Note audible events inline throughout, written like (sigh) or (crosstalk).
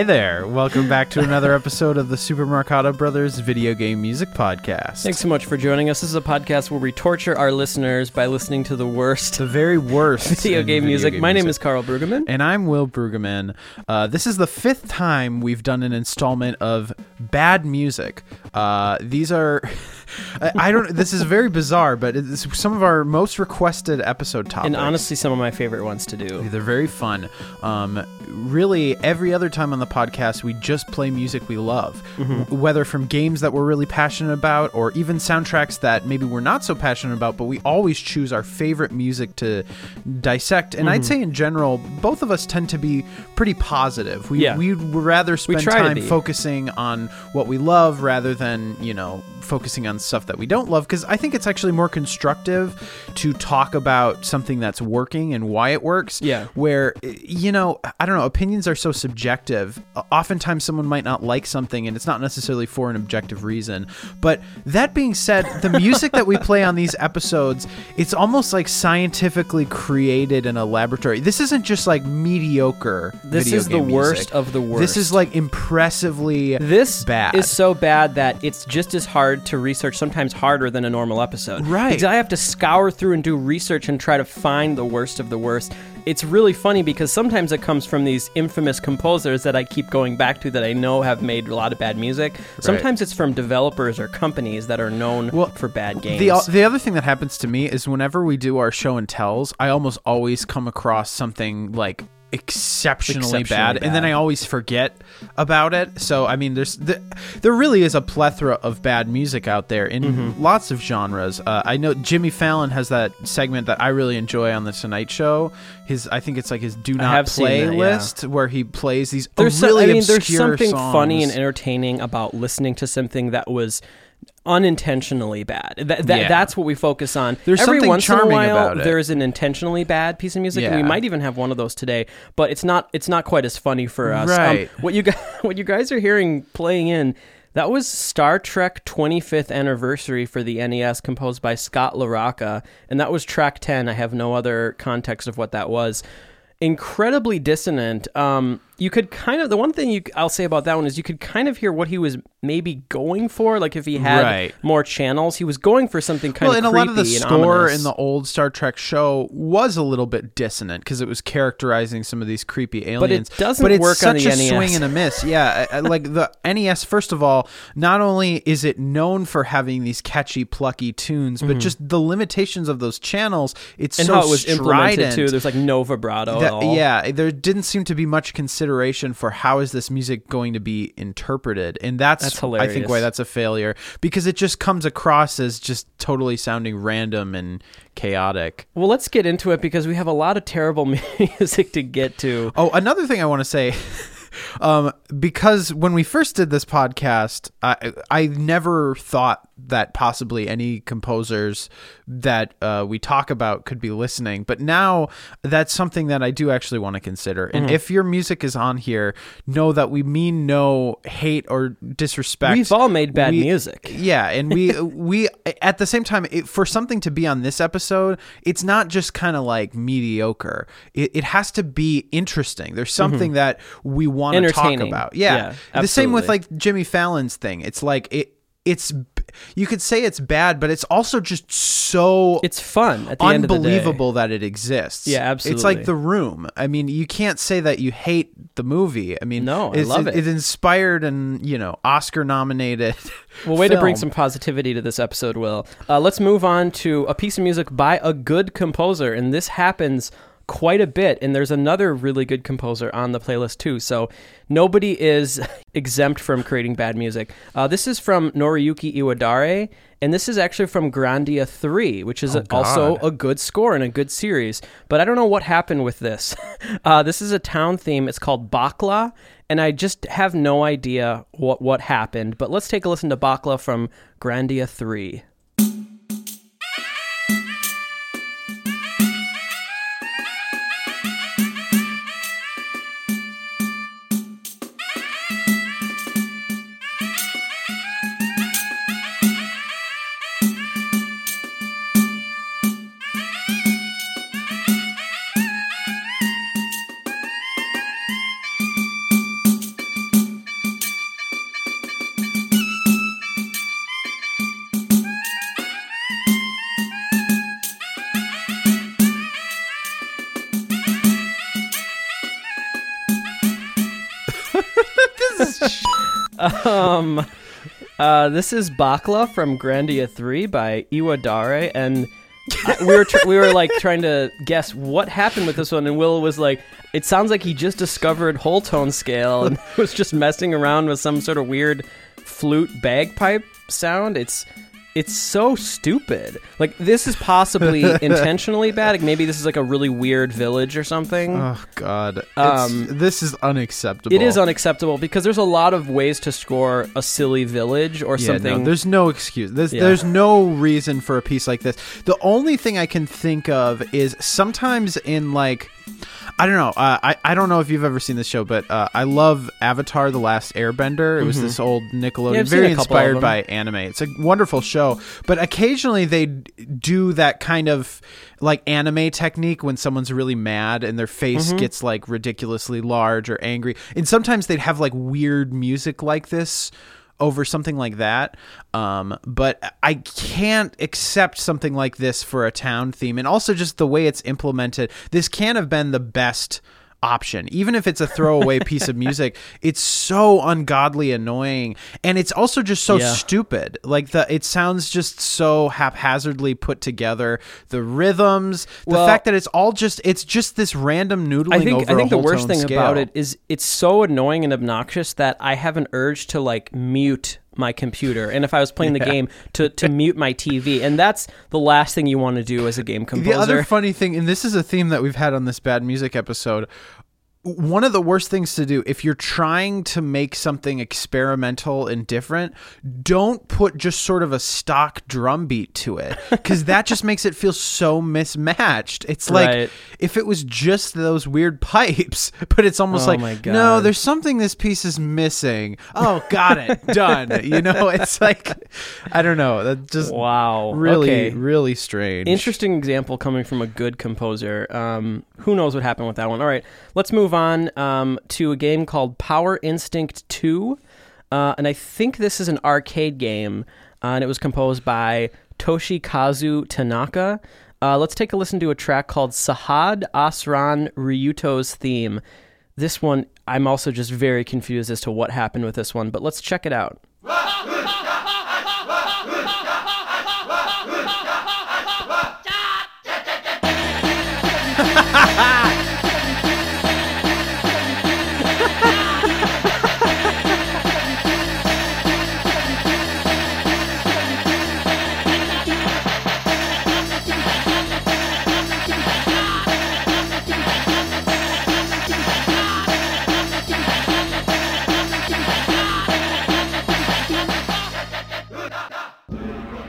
Hi there. Welcome back to another episode of the Super Marcato Brothers Video Game Music Podcast. Thanks so much for joining us. This is a podcast where we torture our listeners by listening to the worst The very worst (laughs) video in game music. My name is Karl Brueggemann. And I'm Will Brueggemann. Uh, this is the fifth time we've done an installment of bad music. Uh, these are, (laughs) I, I don't. Know, this is very bizarre, but it's some of our most requested episode topics. And honestly, some of my favorite ones to do. They're very fun. Um, really, every other time on the podcast, we just play music we love, Mm-hmm. Whether from games that we're really passionate about or even soundtracks that maybe we're not so passionate about, but we always choose our favorite music to dissect. And Mm-hmm. I'd say, in general, both of us tend to be pretty positive. We, Yeah. We'd rather spend try time focusing on what we love rather than, you know, focusing on stuff that we don't love because I think it's actually more constructive to talk about something that's working and why it works Yeah. where you know i don't know opinions are so subjective oftentimes someone might not like something and it's not necessarily for an objective reason but that being said the (laughs) music that we play on these episodes it's almost like scientifically created in a laboratory this isn't just like mediocre This is the music. worst of the worst. this is like impressively This bad is so bad that it's just as hard to research, sometimes harder than a normal episode. Right. Because I have to scour through and do research and try to find the worst of the worst. It's really funny because sometimes it comes from these infamous composers that I keep going back to that I know have made a lot of bad music. Sometimes it's from developers or companies that are known Well, for bad games. The, the other thing that happens to me is whenever we do our show and tells, I almost always come across something like exceptionally, Exceptionally bad, and then. I always forget about it. So I mean, there's the, there really is a plethora of bad music out there in Mm-hmm. lots of genres. Uh, I know Jimmy Fallon has that segment that I really enjoy on the Tonight Show. His I think it's like his Do Not have seen Play that, yeah. list where he plays these there's really I mean, there's obscure something funny and songs. entertaining about listening to something that was unintentionally bad. Yeah. that's what we focus on. There's Every something once in a charming while, about it. there's an intentionally bad piece of music, and we might even have one of those today. But it's not it's not quite as funny for us. Um, Right. what you guys (laughs) what you guys are hearing playing in. That was Star Trek 25th anniversary for the NES, composed by Scott LaRocca, and that was track 10. I have no other context of what that was incredibly dissonant. Um, you could kind of the one thing you I'll say about that one is you could kind of hear what he was maybe going for. Like if he had Right. more channels, he was going for something kind well, of and a lot of the score ominous. in the old Star Trek show was a little bit dissonant because it was characterizing some of these creepy aliens. But It doesn't But it's work such on the a NES. swing and a miss. Yeah, I- I- like the NES. First of all, not only is it known for having these catchy, plucky tunes, but just the limitations of those channels. It's Mm-hmm. and so how it was implemented too. There's like no vibrato that- at all. yeah, there didn't seem to be much consideration for how is this music going to be interpreted, and that's, That's I think hilarious. why that's a failure because it just comes across as just totally sounding random and chaotic. Well, let's get into it because we have a lot of terrible (laughs) music to get to. Oh, another thing I want to say. (laughs) Um, because when we first did this podcast, I I never thought that possibly any composers that uh, we talk about could be listening. But now that's something that I do actually want to consider. And Mm-hmm. if your music is on here, know that we mean no hate or disrespect. We've all made bad We- music. Yeah, and we (laughs) we at the same time, it, for something to be on this episode, it's not just kind of like mediocre. It, it has to be interesting. There's something that we want to talk Mm-hmm. About. Yeah, Yeah, the same with like Jimmy Fallon's thing. It's like it. It's you could say it's bad, but it's also just so It's fun at the end of the day. unbelievable that it exists. Yeah, absolutely. It's like. The Room. I mean, you can't say that you hate the movie. I mean, No, I it's, love it. It's inspired and you know Oscar nominated. (laughs) Well, way to bring some positivity to this episode, Will. Uh, let's move on to a piece of music by a good composer, and this happens quite a bit. And there's another really good composer on the playlist too. So nobody is (laughs) exempt from creating bad music. Uh, this is from Noriyuki Iwadare, and this is actually from Grandia 3, which is a- also a good score and a good series. But I don't know what happened with this. (laughs) Uh, this is a town theme. It's called Bakla, and I just have no idea what what happened. But let's take a listen to Bakla from Grandia 3. Um, uh, this is Bakla from Grandia 3 by Iwadare, and I- we were tr- we were like trying to guess what happened with this one, and Will was like, "It sounds like he just discovered whole tone scale and (laughs) was just messing around with some sort of weird flute bagpipe sound." It's it's so stupid. Like this is possibly (laughs) intentionally bad. Like maybe this is like a really weird village or something. Oh God! It's- Um, this is unacceptable. It is unacceptable because there's a lot of ways to score a silly village or Yeah, something. No, there's no excuse. There's, Yeah. there's no reason for a piece like this. The only thing I can think of is sometimes in like. I don't know. Uh, I I don't know if you've ever seen this show, but uh, I love Avatar: The Last Airbender. It was this old Nickelodeon, Mm-hmm. Yeah, very a couple of inspired by anime. It's a wonderful show, but occasionally they do that kind of like anime technique when someone's really mad and their face Mm-hmm. gets like ridiculously large or angry. And sometimes they'd have like weird music like this over something like that. Um, but I can't accept something like this for a town theme. And also just the way it's implemented. This can have been the best option. Even if it's a throwaway (laughs) piece of music it's so ungodly annoying. And it's also just so Yeah. stupid. Like the it sounds just so haphazardly put together. The rhythms the Well- fact that it's all just it's just this random noodling I think I think the worst thing about it is it's so annoying and obnoxious that I have an urge to like mute my computer and if I was playing the (laughs) game to to mute my TV and that's the last thing you want to do as a game composer. The other funny thing, and this is a theme that we've had on this bad music episode. One of the worst things to do if you're trying to make something experimental and different, don't put just sort of a stock drum beat to it because that just makes it feel so mismatched. It's like Right. if it was just those weird pipes, but it's almost Oh like my no, there's something this piece is missing. Oh, got it, (laughs) done. You know, it's like I don't know. That just wow. really, Okay. really strange. Interesting example coming from a good composer. Um, who knows what happened with that one? All right, let's move on um, to a game called Power Instinct 2. Uh, and I think this is an arcade game, uh, and it was composed by Toshikazu Tanaka. Uh, let's take a listen to a track called Sahad Asran Ryuto's theme. This one, I'm also just very confused as to what happened with this one, but let's check it out.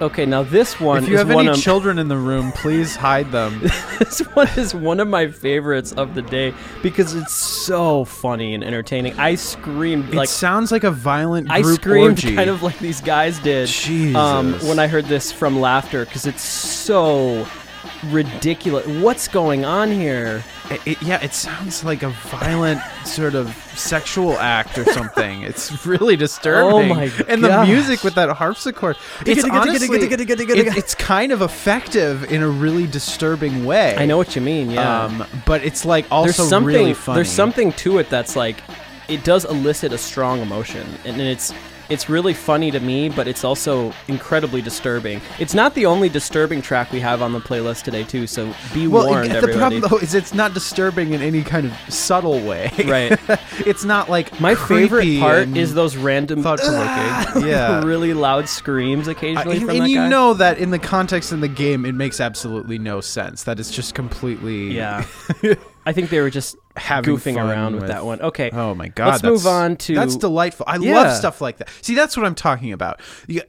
Okay, now this one If you is have one any of (laughs) children in the room, please hide them. (laughs) this one is one of my favorites of the day because it's so funny and entertaining. I screamed it like sounds like a violent I group screamed orgy. kind of like these guys did um, when I heard this from laughter because it's so ridiculous. What's going on here? It- it- yeah, it sounds like a violent sort of sexual act or something. it's really disturbing. Oh my god! And the music with that harpsichord. It's honestly, it- it's kind of effective in a really disturbing way. I know what you mean. Yeah, Um, but it's like there's also something. really funny. There's something to it that's like it does elicit a strong emotion, and it's it's really funny to me, but it's also incredibly disturbing. It's not the only disturbing track we have on the playlist today, too. So be Well, warned, the everybody. problem though is it's not disturbing in any kind of subtle way. Right. (laughs) it's not like My favorite part is those random thought-provoking. (laughs) yeah. really loud screams Uh, occasionally and from and that you guy. know that in the context in the game, it makes absolutely no sense. That it's just completely Yeah. (laughs) I think they were just goofing around with, with- that one. Okay. Oh my god! Let's move on to that's delightful. I Yeah. love stuff like that. See, that's what I'm talking about.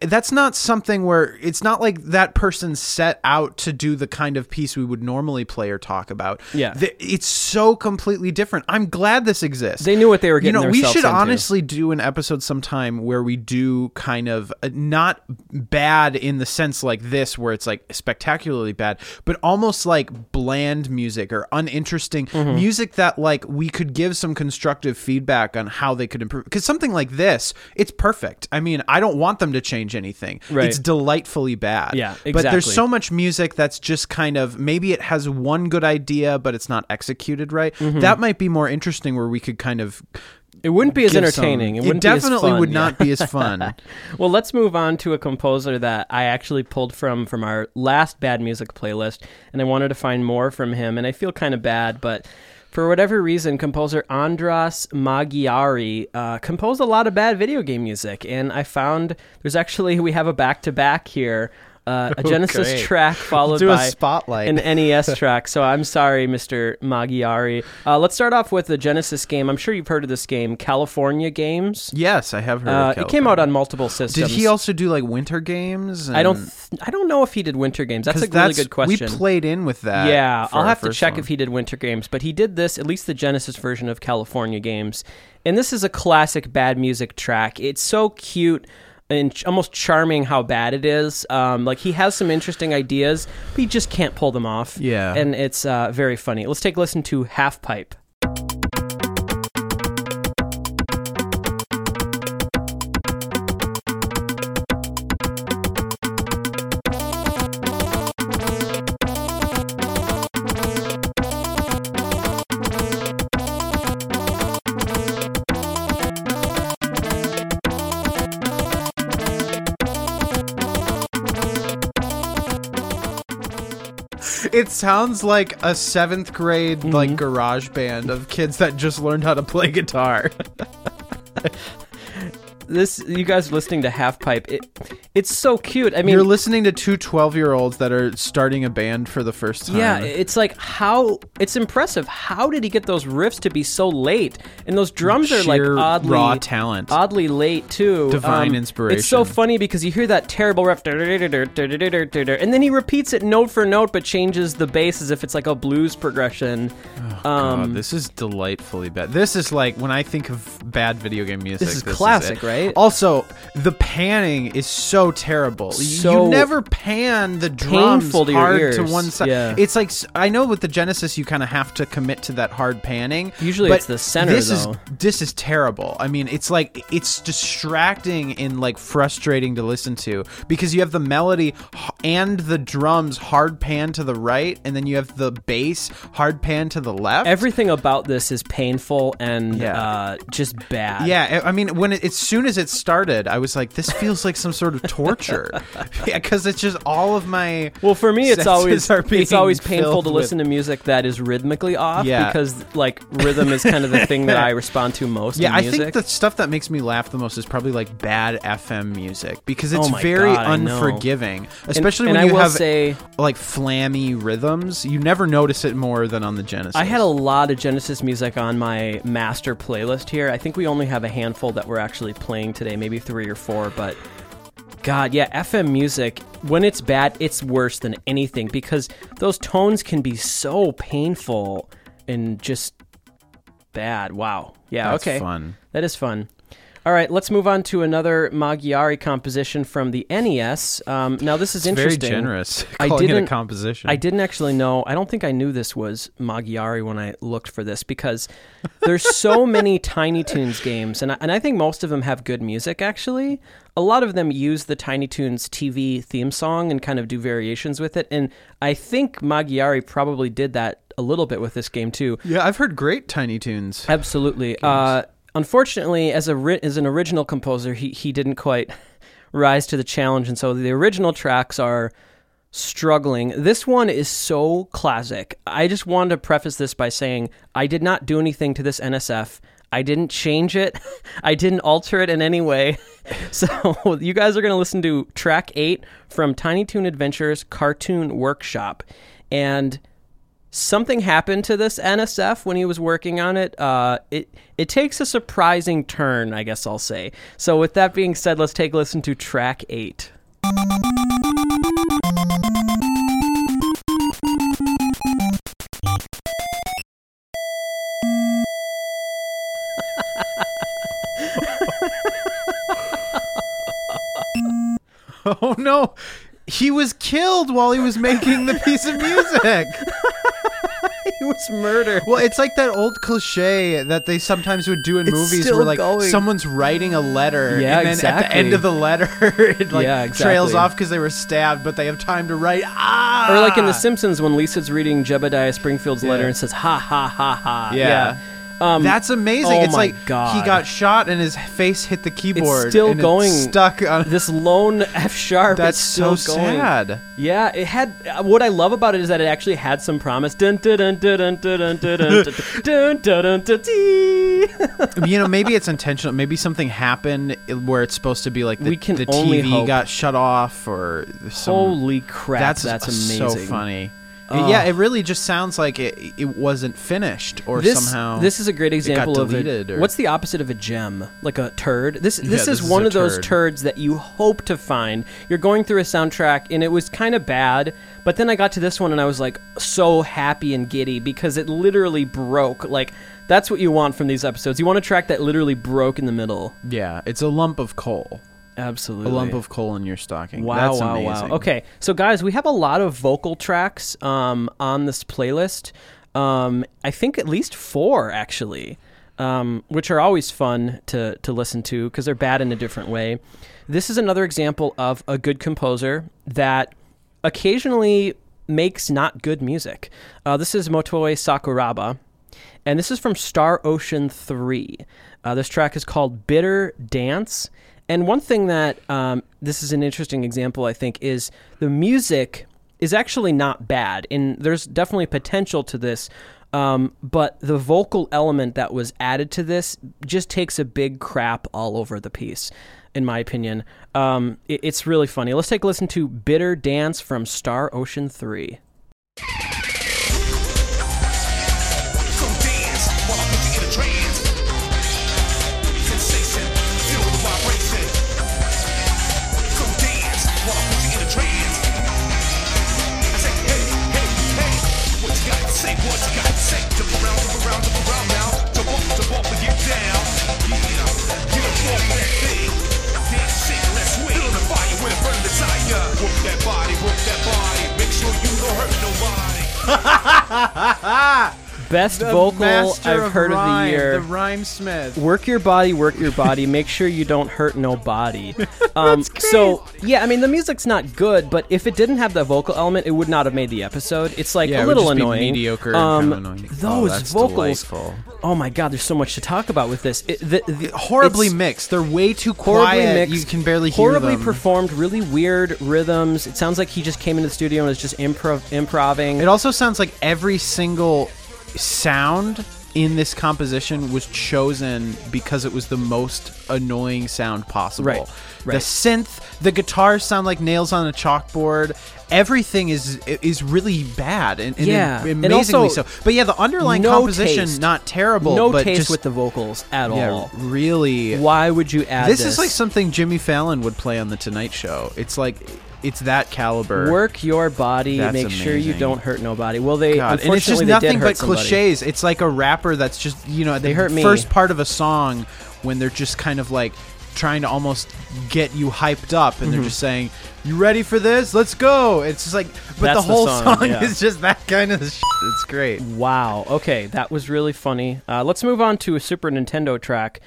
That's not something where it's not like that person set out to do the kind of piece we would normally play or talk about. Yeah. It's so completely different. I'm glad this exists. They knew what they were getting. you know, we should into. honestly do an episode sometime where we do kind of uh, not bad in the sense like this, where it's like spectacularly bad, but almost like bland music or uninteresting Mm-hmm. music that that like we could give some constructive feedback on how they could improve because something like this it's perfect i mean i don't want them to change anything Right. it's delightfully bad Yeah, exactly. but there's so much music that's just kind of maybe it has one good idea but it's not executed right Mm-hmm. that might be more interesting where we could kind of It wouldn't be as give some- entertaining. it it wouldn't be as definitely fun, would yeah. not be as (laughs) fun Well, let's move on to a composer that I actually pulled from from our last bad music playlist, and I wanted to find more from him, and I feel kind of bad, but for whatever reason, composer Andras Magyari uh, composed a lot of bad video game music, and I found there's actually we have a back to back here. Uh, a (laughs) Genesis great. track (laughs) followed by spotlight. an NES (laughs) track. So I'm sorry, Mr. Magyari. Uh, let's start off with the Genesis game. I'm sure you've heard of this game, California Games. yes i have heard Uh, of it came out on multiple systems. did he also do like winter games I don't. Th- I don't know if he did winter games. That's a really good question. we played in with that yeah, I'll have to check one. if he did winter games, but he did this at least the Genesis version of California games, and this is a classic bad music track. It's so cute and ch- almost charming how bad it is. Um, like he has some interesting ideas, but he just can't pull them off. Yeah. and it's uh, very funny. Let's take a listen to Half Pipe. It sounds like a seventh grade Mm-hmm. like garage band of kids that just learned how to play guitar. (laughs) This you guys are listening to Half Pipe. It, it's so cute. I mean, You're listening to two 12 year olds that are starting a band for the first time. Yeah, it's like how it's impressive. How did he get those riffs to be so late? And those drums are like oddly raw talent. oddly late too. Um, Divine It's so funny because you hear that terrible riff, and then he repeats it note for note, but changes the bass as if it's like a blues progression. God, um, this is delightfully bad. This is like when I think of bad video game music. This is classic, it. right? Also, the panning is so terrible. You- So you never pan the drums to hard ears, to one side. yeah. It's like I know with the Genesis, you kind of have to commit to that hard panning. Usually it's the center, This though. is this is terrible. I mean, it's like it's distracting and like frustrating to listen to because you have the melody and the drums hard pan to the right, and then you have the bass hard pan to the left. Everything about this is painful and Yeah. uh, just bad. Yeah, I I mean, when it, as soon as it started, I was like, "This feels like some sort of (laughs) torture," yeah, because it's just all of my. Well, for me, it's always it's always painful to listen to music that is rhythmically off Yeah. because like rhythm is kind of the thing that (laughs) I respond to most. Yeah, I think the stuff that makes me laugh the most is probably like bad FM music because it's Oh very God, unforgiving, especially and when I you have say like flammy rhythms. You never notice it more than on the Genesis. I had a lot of Genesis music on my master playlist here. I think we only have a handful that we're actually playing today, maybe three or four, but God, yeah, FM music, when it's bad, it's worse than anything because those tones can be so painful and just bad. Wow. Yeah, That's okay. fun. That is fun. All right, let's move on to another Magyari composition from the NES. Um, now, this is It's very interesting. generous. I calling it a didn't- composition. I didn't actually know. I don't think I knew this was Magyari when I looked for this because there's so (laughs) many Tiny Toons games, and I, and I think most of them have good music. Actually, a lot of them use the Tiny Toons TV theme song and kind of do variations with it. And I think Magyari probably did that a little bit with this game too. Yeah, I've heard great Tiny Toons. Absolutely. Uh, unfortunately, as a as an original composer, he he didn't quite rise to the challenge, and so the original tracks are struggling. This one is so classic. I just wanted to preface this by saying I did not do anything to this NSF. I didn't change it. (laughs) I didn't alter it in any way. (laughs) So (laughs) you guys are going to listen to track 8 from Tiny Toon Adventures Cartoon Workshop. And something happened to this NSF when he was working on it. Uh, it it takes a surprising turn, I guess I'll say. So with that being said, let's take a listen to track eight. (laughs) Oh no, he was killed while he was making the piece of music. (laughs) (laughs) He was murdered. Well, it's like that old cliche that they sometimes would do in It's movies where like going. someone's writing a letter Yeah, and then at the end of the letter (laughs) it like Yeah, trails off because they were stabbed, but they have time to write ah Or like in The Simpsons when Lisa's reading Jebediah Springfield's letter and says ha ha ha ha. Yeah. Um, That's amazing. oh it's my like he got shot and his face hit the keyboard. still and it going. stuck on. this lone F sharp. That's still so going. sad. Yeah, it had. uh, What I love about it is that it actually had some promise. Dun dun dun dun dun dun dun dun dun dun dun dun dee. you know, maybe it's intentional. Maybe something happened where it's supposed to be like the, We can the only TV hope. got shut off or some. Holy crap! that's That's, so amazing. funny. Oh. Yeah, it really just sounds like it, it wasn't finished or This, somehow. this is a great example of a, or- what's the opposite of a gem like a turd this this Yeah, is this is one of those turds that you hope to find you're going through a soundtrack and it was kind of bad but then i got to this one and i was like so happy and giddy because it literally broke like that's what you want from these episodes you want a track that literally broke in the middle yeah, it's a lump of coal. Absolutely A lump of coal in your stocking. Wow, That's wow, amazing. wow. Okay, so guys, we have a lot of vocal tracks um, on this playlist. Um, I think at least four, actually, um, which are always fun to, to listen to because they're bad in a different way. This is another example of a good composer that occasionally makes not good music. Uh, this is Motoi Sakuraba, and this is from Star Ocean 3. Uh, this track is called Bitter Dance. And one thing that um, this is an interesting example, I think, is the music is actually not bad. And there's definitely potential to this. Um, but the vocal element that was added to this just takes a big crap all over the piece, in my opinion. Um, it- it's really funny. Let's take a listen to Bitter Dance from Star Ocean 3. ha ha ha! Best The vocal I've of heard of the year. The rhyme smith. work your body, work your body. Make sure you don't hurt nobody. (laughs) Um, so yeah, I mean the music's not good, but if it didn't have the vocal element, it would not have made the episode. It's like Yeah, a it would little just be annoying, mediocre Um, annoying. Oh, Those that's vocals. delightful. Oh my god, there's so much to talk about with this. It, the, the, Horribly mixed. They're way too horribly quiet. mixed. You can barely hear horribly them. performed. Really weird rhythms. It sounds like he just came into the studio and was just improv, improving. It also sounds like every single sound in this composition was chosen because it was the most annoying sound possible. Right, The synth, the guitars sound like nails on a chalkboard. Everything is is really bad and, and Yeah, am- and amazingly also so. But yeah, the underlying no composition taste. not terrible. no but taste just, with the vocals at yeah, all. really. Why would you add This this? is like something Jimmy Fallon would play on the Tonight Show. It's like it's that caliber. Work your body. That's make sure you don't hurt nobody. Well, they God, and it's just unfortunately they did nothing but somebody. cliches. It's like a rapper that's just you know They the hurt me. first part of a song when they're just kind of like trying to almost get you hyped up and Mm-hmm. they're just saying you ready for this let's go it's just like but That's the the whole song, song, yeah. is just that kind of shit. it's great Wow. Okay, that was really funny. Uh, let's move on to a Super Nintendo track.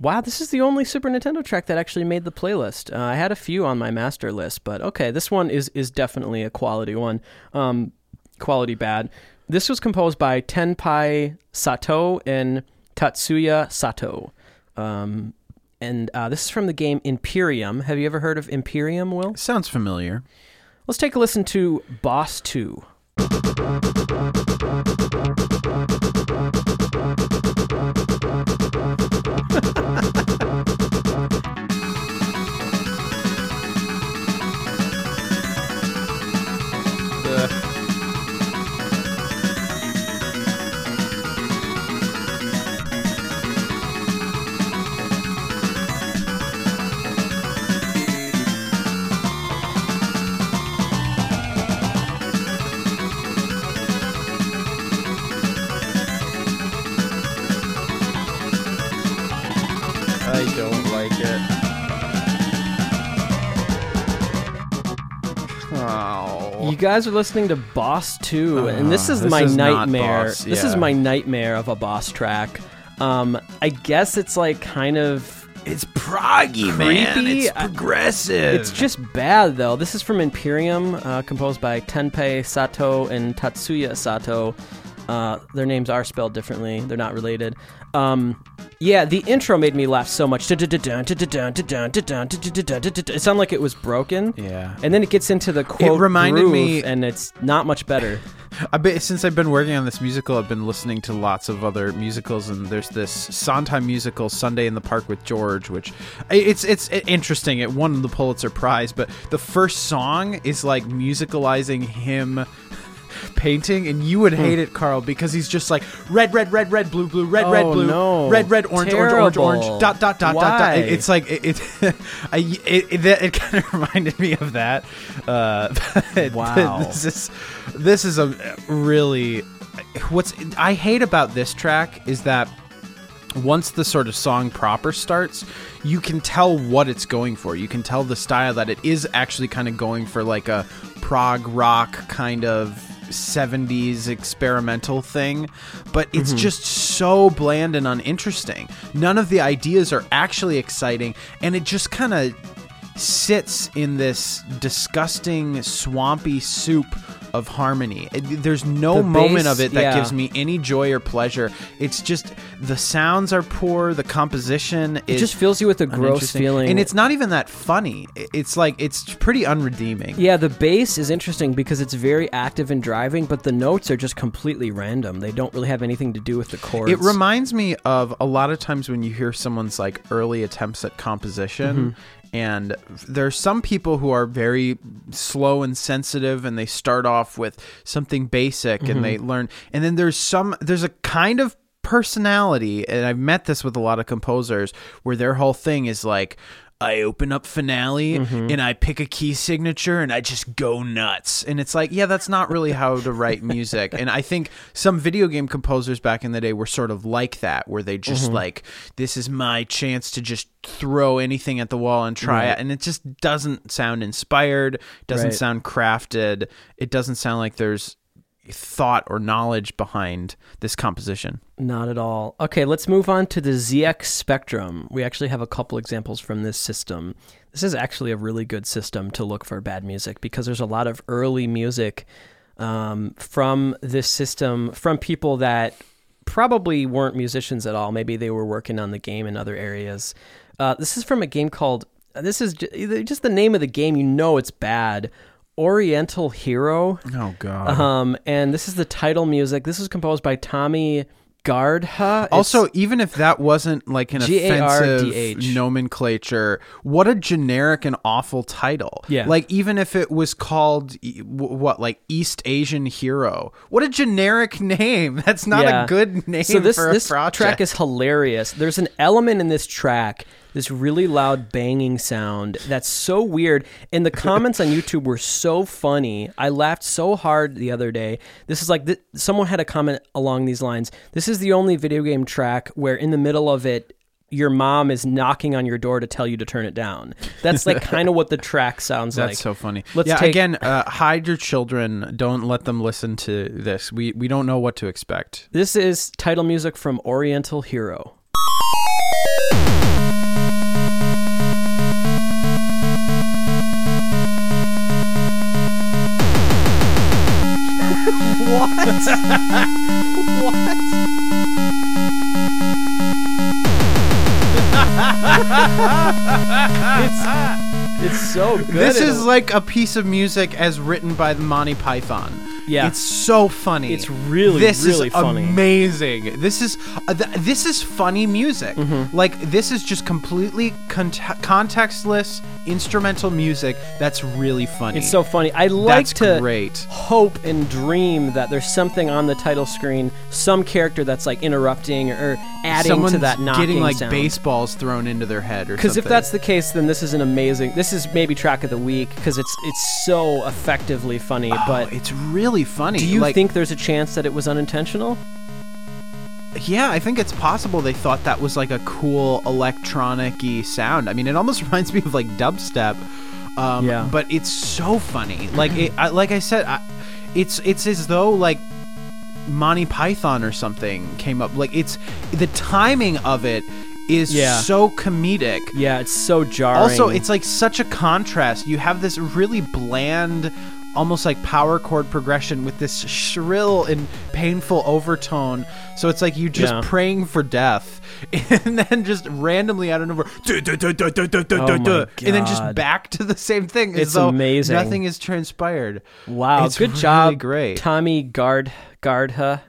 Wow, this is the only Super Nintendo track that actually made the playlist. Uh, I had a few on my master list, but okay, this one is is definitely a quality one. Um, quality bad. This was composed by Tenpei Sato and Tatsuya Sato. Um, and uh, this is from the game Imperium. Have you ever heard of Imperium, Will? sounds familiar Let's take a listen to Boss 2. Guys are listening to Boss 2, and this Uh, is this my is not nightmare. Boss, This is yeah. my nightmare of a boss track. Um, I guess it's like kind of. It's proggy, man. Creepy. It's I- progressive. It's just bad though. This is from Imperium, uh, composed by Tenpei Sato and Tatsuya Sato. Uh, their names are spelled differently. They're not related. Um, yeah, the intro made me laugh so much. It sounded like it was broken. Yeah. And then it gets into the quote it reminded groove, me- and it's not much better. (laughs) I've since I've been working on this musical, I've been listening to lots of other musicals, and there's this Sondheim musical, Sunday in the Park with George, which it's it's interesting. It won the Pulitzer Prize, but the first song is like musicalizing him painting, and you would hate it, Karl, because he's just like red, red, red, red, blue, blue, red, red, Oh, blue, no. red, red, orange, orange, orange, orange, Terrible. dot, dot, dot, dot, dot. Why? It- It's like it. it, (laughs) I, it, it, that- it kind of (laughs) reminded me of that. Uh, (laughs) but Wow. this is this is a really what's I hate about this track is that once the sort of song proper starts, you can tell what it's going for. You can tell the style that it is actually kind of going for like a prog rock kind of 70s experimental thing, but it's mm-hmm. just so bland and uninteresting. None of the ideas are actually exciting, and it just kind of sits in this disgusting swampy soup of harmony. It- there's no The moment bass, of it that yeah. gives me any joy or pleasure. It's just the sounds are poor, the composition It just fills you with a gross feeling. and it's not even that funny. It's like it's pretty unredeeming. Yeah, the bass is interesting because it's very active and driving, but the notes are just completely random. They don't really have anything to do with the chords. It reminds me of a lot of times when you hear someone's like early attempts at composition. Mm-hmm. And there are some people who are very slow and sensitive, and they start off with something basic, Mm-hmm. and they learn. And then there's some there's a kind of personality, and I've met this with a lot of composers, where their whole thing is like, I open up finale Mm-hmm. and I pick a key signature and I just go nuts. And it's like, yeah, that's not really how to write music. and I think some video game composers back in the day were sort of like that, where they just Mm-hmm. like, this is my chance to just throw anything at the wall and try Right. it. And it just doesn't sound inspired, doesn't Right. sound crafted. It doesn't sound like there's thought or knowledge behind this composition. Not at all. Okay, let's move on to the ZX Spectrum. We actually have a couple examples from this system. This is actually a really good system to look for bad music because there's a lot of early music um, from this system from people that probably weren't musicians at all. Maybe they were working on the game in other areas. Uh, this is from a game called. This is just the name of the game. You know it's bad. Oriental Hero. Oh, God. Um, and this is the title music. This was composed by Tommy Gardha. It's- Also, even if that wasn't like an offensive nomenclature, what a generic and awful title. Yeah. Like, even if it was called, e- w- what, like East Asian Hero? What a generic (laughs) name. That's not Yeah. a good name so this for a this project. track is hilarious. There's an element in this track, this really loud banging sound that's so weird. And the comments on YouTube were so funny. I laughed so hard the other day. This is like th- someone had a comment along these lines. This is the only video game track where in the middle of it. Your mom is knocking on your door to tell you to turn it down. That's like (laughs) kind of what the track sounds That's like. That's so funny. Let's yeah, take- again, uh, hide your children. Don't let them listen to this. We we don't know what to expect. This is title music from Oriental Hero. (laughs) It's it's so good. This is like a piece of music as written by the Monty Python. Yeah. it's so funny. It's really, this really is funny. amazing. This is uh, th- this is funny music. Mm-hmm. Like this is just completely cont- contextless instrumental music that's really funny. It's so funny. I like That's to great. hope and dream that there's something on the title screen, some character that's like interrupting or adding Someone's to that knocking getting like sound. baseballs thrown into their head or Because if that's the case, then this is an amazing. This is maybe track of the week because it's it's so effectively funny. but Oh, it's really funny. do you Like, think there's a chance that it was unintentional? Yeah, I think it's possible they thought that was like a cool electronic-y sound. I mean, it almost (laughs) reminds me of like dubstep. Um, Yeah. But it's so funny. Like it, I, like I said, I, it's it's as though like Monty Python or something came up. Like it's the timing of it is Yeah. so comedic. Yeah, it's so jarring. Also, it's like such a contrast. You have this really bland, almost like power chord progression with this shrill and painful overtone. So it's like you just Yeah. praying for death, (laughs) and then just randomly out of nowhere, Oh and then just back to the same thing. It's amazing. Nothing has transpired. wow, it's good really job, great. Tommy Guard Gardha.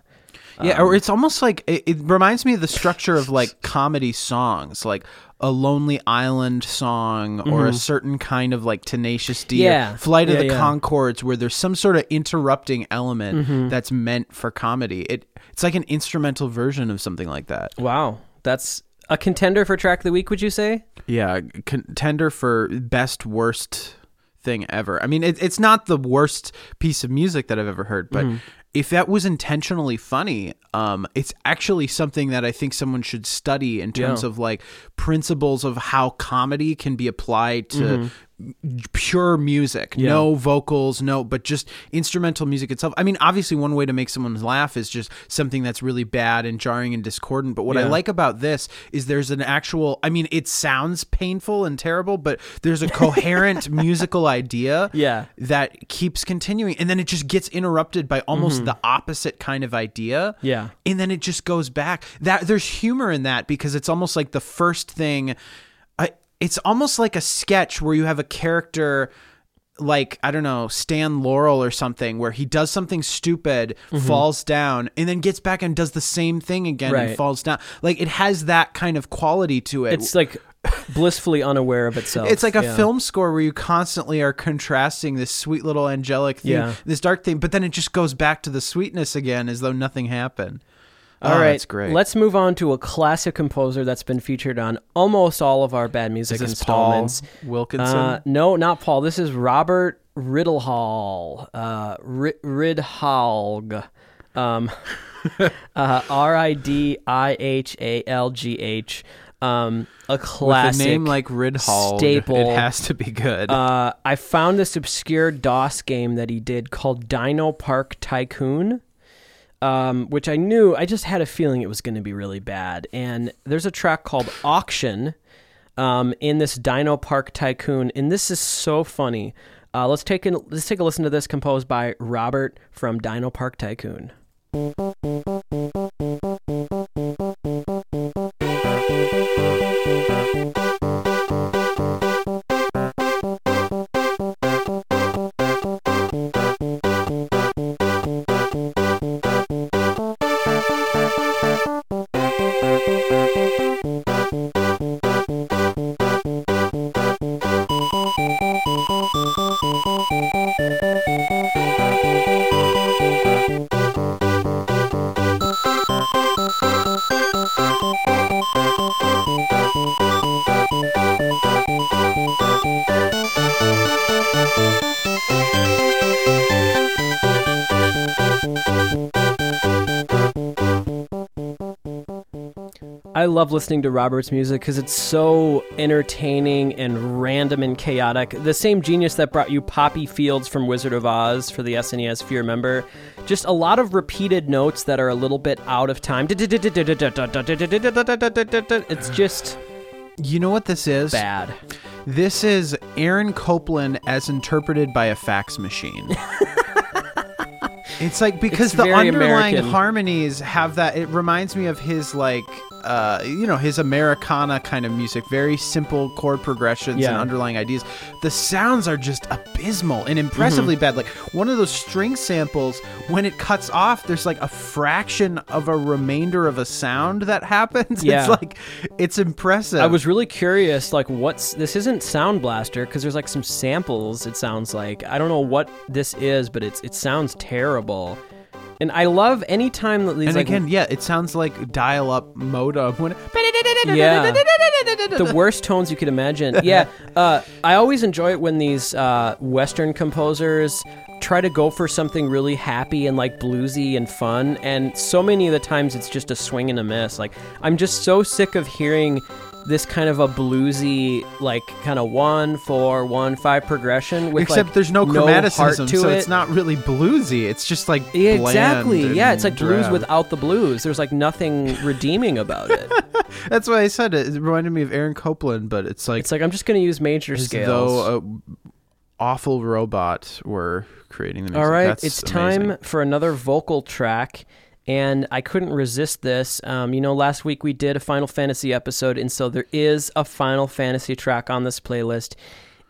Yeah, or um, it's almost like it, it reminds me of the structure of like (laughs) comedy songs, like a Lonely Island song or a certain kind of like Tenacious D, Mm-hmm. Yeah. Flight of Yeah, the yeah. Conchords, where there's some sort of interrupting element Mm-hmm. that's meant for comedy. It it's like an instrumental version of something like that. Wow, that's a contender for track of the week. Would you say? Yeah, contender for best worst thing ever. I mean, it, it's not the worst piece of music that I've ever heard, but Mm-hmm. If that was intentionally funny, um, it's actually something that I think someone should study in terms Yeah. of like principles of how comedy can be applied to Mm-hmm. Pure music, no vocals, no, but just instrumental music itself. I mean, obviously, one way to make someone laugh is just something that's really bad and jarring and discordant. But what I like about this is there's an actual, I mean, it sounds painful and terrible, but there's a (laughs) coherent musical idea Yeah. that keeps continuing. And then it just gets interrupted by almost the opposite kind of idea. Mm-hmm. Yeah. And then it just goes back. That there's humor in that because it's almost like the first thing it's almost like a sketch where you have a character like I don't know Stan Laurel or something where he does something stupid, mm-hmm. falls down, and then gets back and does the same thing again and falls down. Like it has that kind of quality to it. It's like blissfully unaware of itself. It's like a Yeah. film score where you constantly are contrasting this sweet little angelic thing, Yeah. this dark thing, but then it just goes back to the sweetness again as though nothing happened. All Oh, right, that's great. Let's move on to a classic composer that's been featured on almost all of our bad music this Paul installments. Wilkinson? Uh, no, not Paul. This is Robert Ridihalgh. Uh, Rid- Ridhalg. Um, (laughs) uh, R I D I H A L G H. Um, a classic With a name like Ridihalgh, staple. it has to be good. Uh, I found this obscure DOS game that he did called Dino Park Tycoon, um, which I knew, I just had a feeling it was going to be really bad. And there's a track called Auction um, in this Dino Park Tycoon, and this is so funny. Uh, let's take a, let's take a listen to this, composed by Robert from Dino Park Tycoon. I love listening to Robert's music because it's so entertaining and random and chaotic. The same genius that brought you Poppy Fields from Wizard of Oz for the SNES, if you remember. Just a lot of repeated notes that are a little bit out of time. It's just you know what this is? bad. This is Aaron Copland as interpreted by a fax machine. (laughs) it's like because It's the very underlying American. harmonies have that. It reminds me of his like, uh, you know, his Americana kind of music. Very simple chord progressions and underlying ideas. The sounds are just abysmal and impressively Mm-hmm. bad. Like one of those string samples, when it cuts off, there's like a fraction of a remainder of a sound that happens. (laughs) Yeah. It's like it's impressive. I was really curious, like, what's this? Isn't Sound Blaster because there's like some samples. It sounds like I don't know what this is, but it's it sounds terrible. And I love any time that these And like again, yeah, it sounds like dial-up modem. When Yeah. (laughs) the worst tones you could imagine. Yeah, uh, I always enjoy it when these uh, Western composers try to go for something really happy and like bluesy and fun, and so many of the times it's just a swing and a miss. Like I'm just so sick of hearing this kind of a bluesy, like kind of one four one five progression with Except like, there's no chromaticism, to so it. it's not really bluesy. It's just like exactly. Yeah, it's like blues without the blues. There's like nothing (laughs) redeeming about it. (laughs) That's why I said it. It reminded me of Aaron Copland, but it's like It's like I'm just going to use major as scales. though a awful robot were creating the music. All right, That's it's amazing. time for another vocal track. And I couldn't resist this. Um, you know, last week we did a Final Fantasy episode, and so there is a Final Fantasy track on this playlist.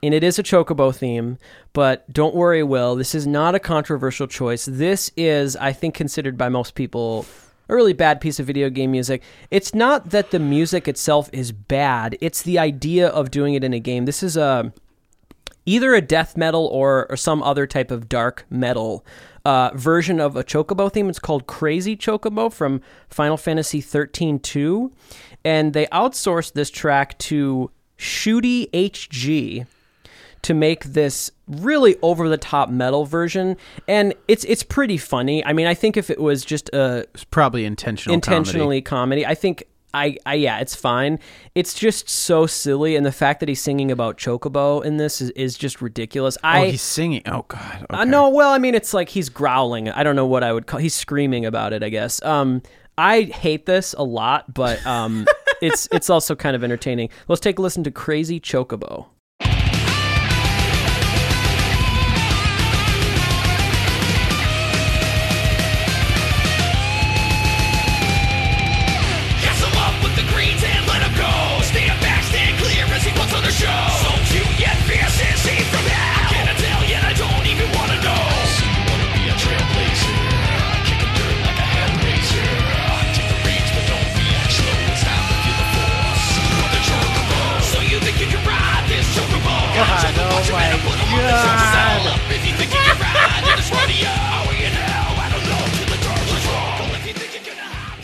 And it is a Chocobo theme, but don't worry, Will. This is not a controversial choice. This is, I think, considered by most people a really bad piece of video game music. It's not that the music itself is bad, it's the idea of doing it in a game. This is a either a death metal or, or some other type of dark metal uh, version of a chocobo theme. It's called Crazy Chocobo from Final Fantasy 13 2. And they outsourced this track to Shootie HG to make this really over the top metal version and it's it's pretty funny. I mean, I think if it was just a It's probably intentional. intentionally comedy. I think I, I yeah, it's fine. It's just so silly, and the fact that he's singing about Chocobo in this is, is just ridiculous. I oh, he's singing. Oh God. uh, okay. no, well, I mean, it's like he's growling. I don't know what I would call. He's screaming about it. I guess. Um, I hate this a lot, but um, (laughs) it's it's also kind of entertaining. Let's take a listen to Crazy Chocobo.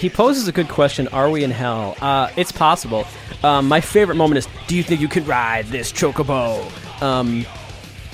He poses a good question. Are we in hell? Uh, it's possible. Um, my favorite moment is, do you think you could ride this chocobo? Um,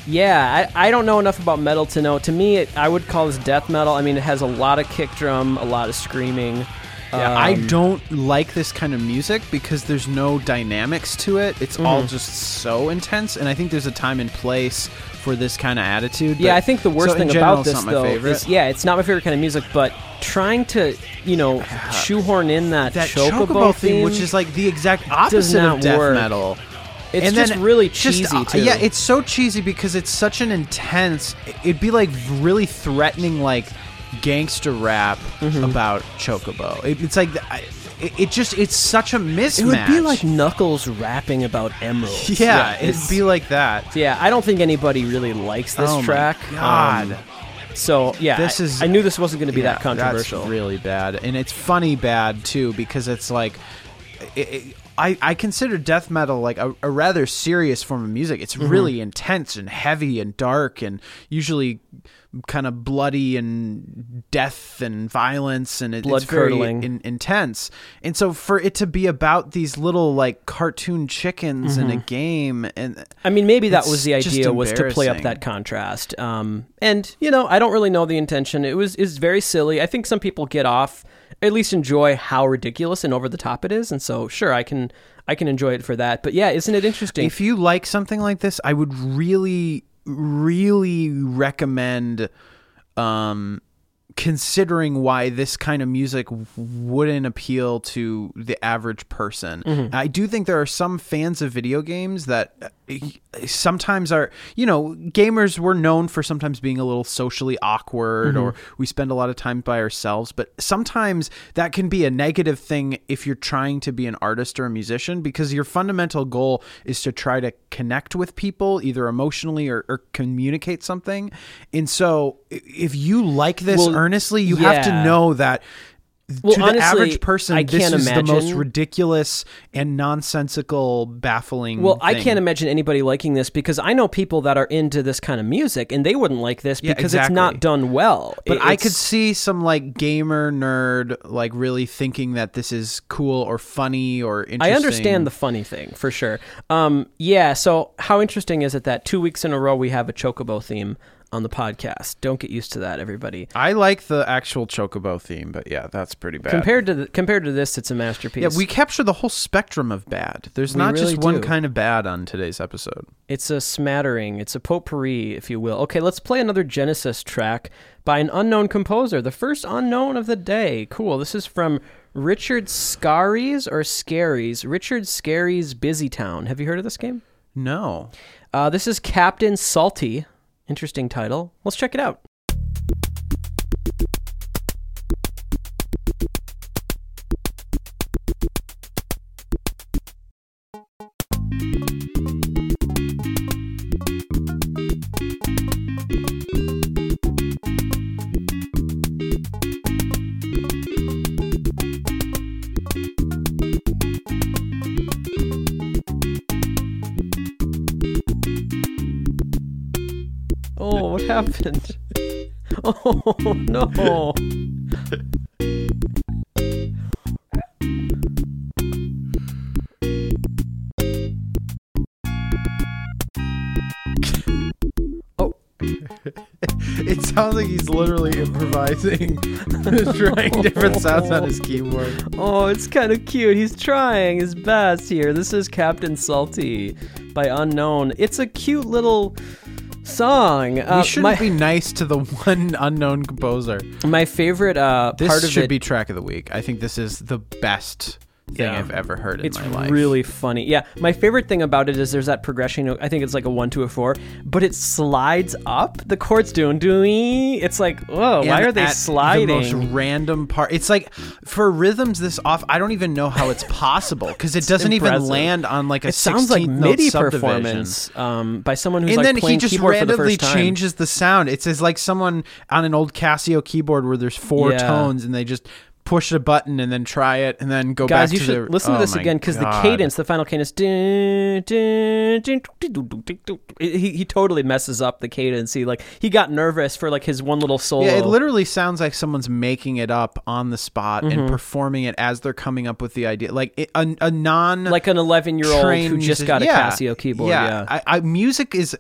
yeah, I, I don't know enough about metal to know. To me, it, I would call this death metal. I mean, it has a lot of kick drum, a lot of screaming. Yeah, I Um, don't like this kind of music because there's no dynamics to it. It's Mm-hmm. all just so intense, and I think there's a time and place for this kind of attitude. Yeah, I think the worst so thing general, about this though is yeah, it's not my favorite kind of music, but trying to you know (sighs) shoehorn in that, that chocobo, chocobo theme, theme, which is like the exact opposite of death work. metal. it's and just then really just, cheesy uh, too. Yeah, it's so cheesy because it's such an intense. It'd be like really threatening, like gangster rap Mm-hmm. about Chocobo. It, it's like I- it, it just it's such a mismatch. it would be like Knuckles rapping about emeralds. (laughs) yeah, it'd be like that. yeah. I don't think anybody really likes this oh track. God. Um, so yeah, This I- is- I, knew this wasn't going to be Yeah, that controversial. That's really bad, and it's funny bad too because it's like, it, it, I I consider death metal like a, a rather serious form of music. It's Mm-hmm. really intense and heavy and dark, and usually kind of bloody and death and violence, and it, it's very Blood-curdling. in, intense. And so for it to be about these little like cartoon chickens in a game, and I mean, maybe that was the idea was to play up that contrast. Um, and you know, I don't really know the intention. It was is very silly. I think some people get off, at least enjoy how ridiculous and over the top it is, and so sure, I can I can enjoy it for that. But yeah, isn't it interesting? If you like something like this, I would really, really recommend um, considering why this kind of music wouldn't appeal to the average person. Mm-hmm. I do think there are some fans of video games that sometimes our you know, gamers were known for sometimes being a little socially awkward or mm-hmm. we spend a lot of time by ourselves, but sometimes that can be a negative thing if you're trying to be an artist or a musician because your fundamental goal is to try to connect with people either emotionally or, or communicate something. And so if you like this Well, earnestly, you have to know that Well, to the average person, I this is the most ridiculous and nonsensical, baffling. Well, I can't imagine anybody liking this because I know people that are into this kind of music and they wouldn't like this Yeah, because it's not done well. But It- I could see some like gamer nerd like really thinking that this is cool or funny or interesting. I understand the funny thing for sure. Um, yeah. So how interesting is it that two weeks in a row we have a chocobo theme? On the podcast. Don't get used to that, everybody. I like the actual Chocobo theme, but yeah, that's pretty bad. Compared to the, compared to this, it's a masterpiece. yeah, we capture the whole spectrum of bad. There's We not really just one kind of bad on today's episode. It's a smattering. It's a potpourri, if you will. Okay, let's play another Genesis track by an unknown composer. The first unknown of the day. Cool. This is from Richard Scarry's or Scaries. Richard Scarry's Busy Town. Have you heard of this game? No. Uh, this is Captain Salty. Interesting title. Let's check it out. Happened? (laughs) Oh, no. (laughs) Oh, It sounds like he's literally improvising, (laughs) trying different sounds on his keyboard. oh, it's kind of cute. He's trying his best here. This is Captain Salty by Unknown. It's a cute little song. Uh, we shouldn't my, be nice to the (laughs) one unknown composer. my favorite uh, This part of should it be track of the week. I think this is the best thing Yeah. I've ever heard in It's my life. really funny. Yeah, my favorite thing about it is there's that progression. I think it's like a one to a four, but it slides up. The chords doing doing. It's like, whoa, why are they at sliding? The most random part. It's like for rhythms this off. I don't even know how it's possible because it doesn't even land on like a. it sounds like 16th note MIDI performance um, by someone who's and like then he playing just the randomly time. changes the sound. It's as like someone on an old Casio keyboard where there's four Yeah. tones and they just push a button and then try it and then go Guys, back you to should the, listen to oh this again because the cadence, the final cadence, dun, dun, dun, he he totally messes up the cadence. He like he got nervous for like his one little solo. Yeah, it literally sounds like someone's making it up on the spot Mm-hmm. and performing it as they're coming up with the idea. Like it, a, a non like an 11 year old who just got a yeah, Casio keyboard. Yeah, I, I, music is.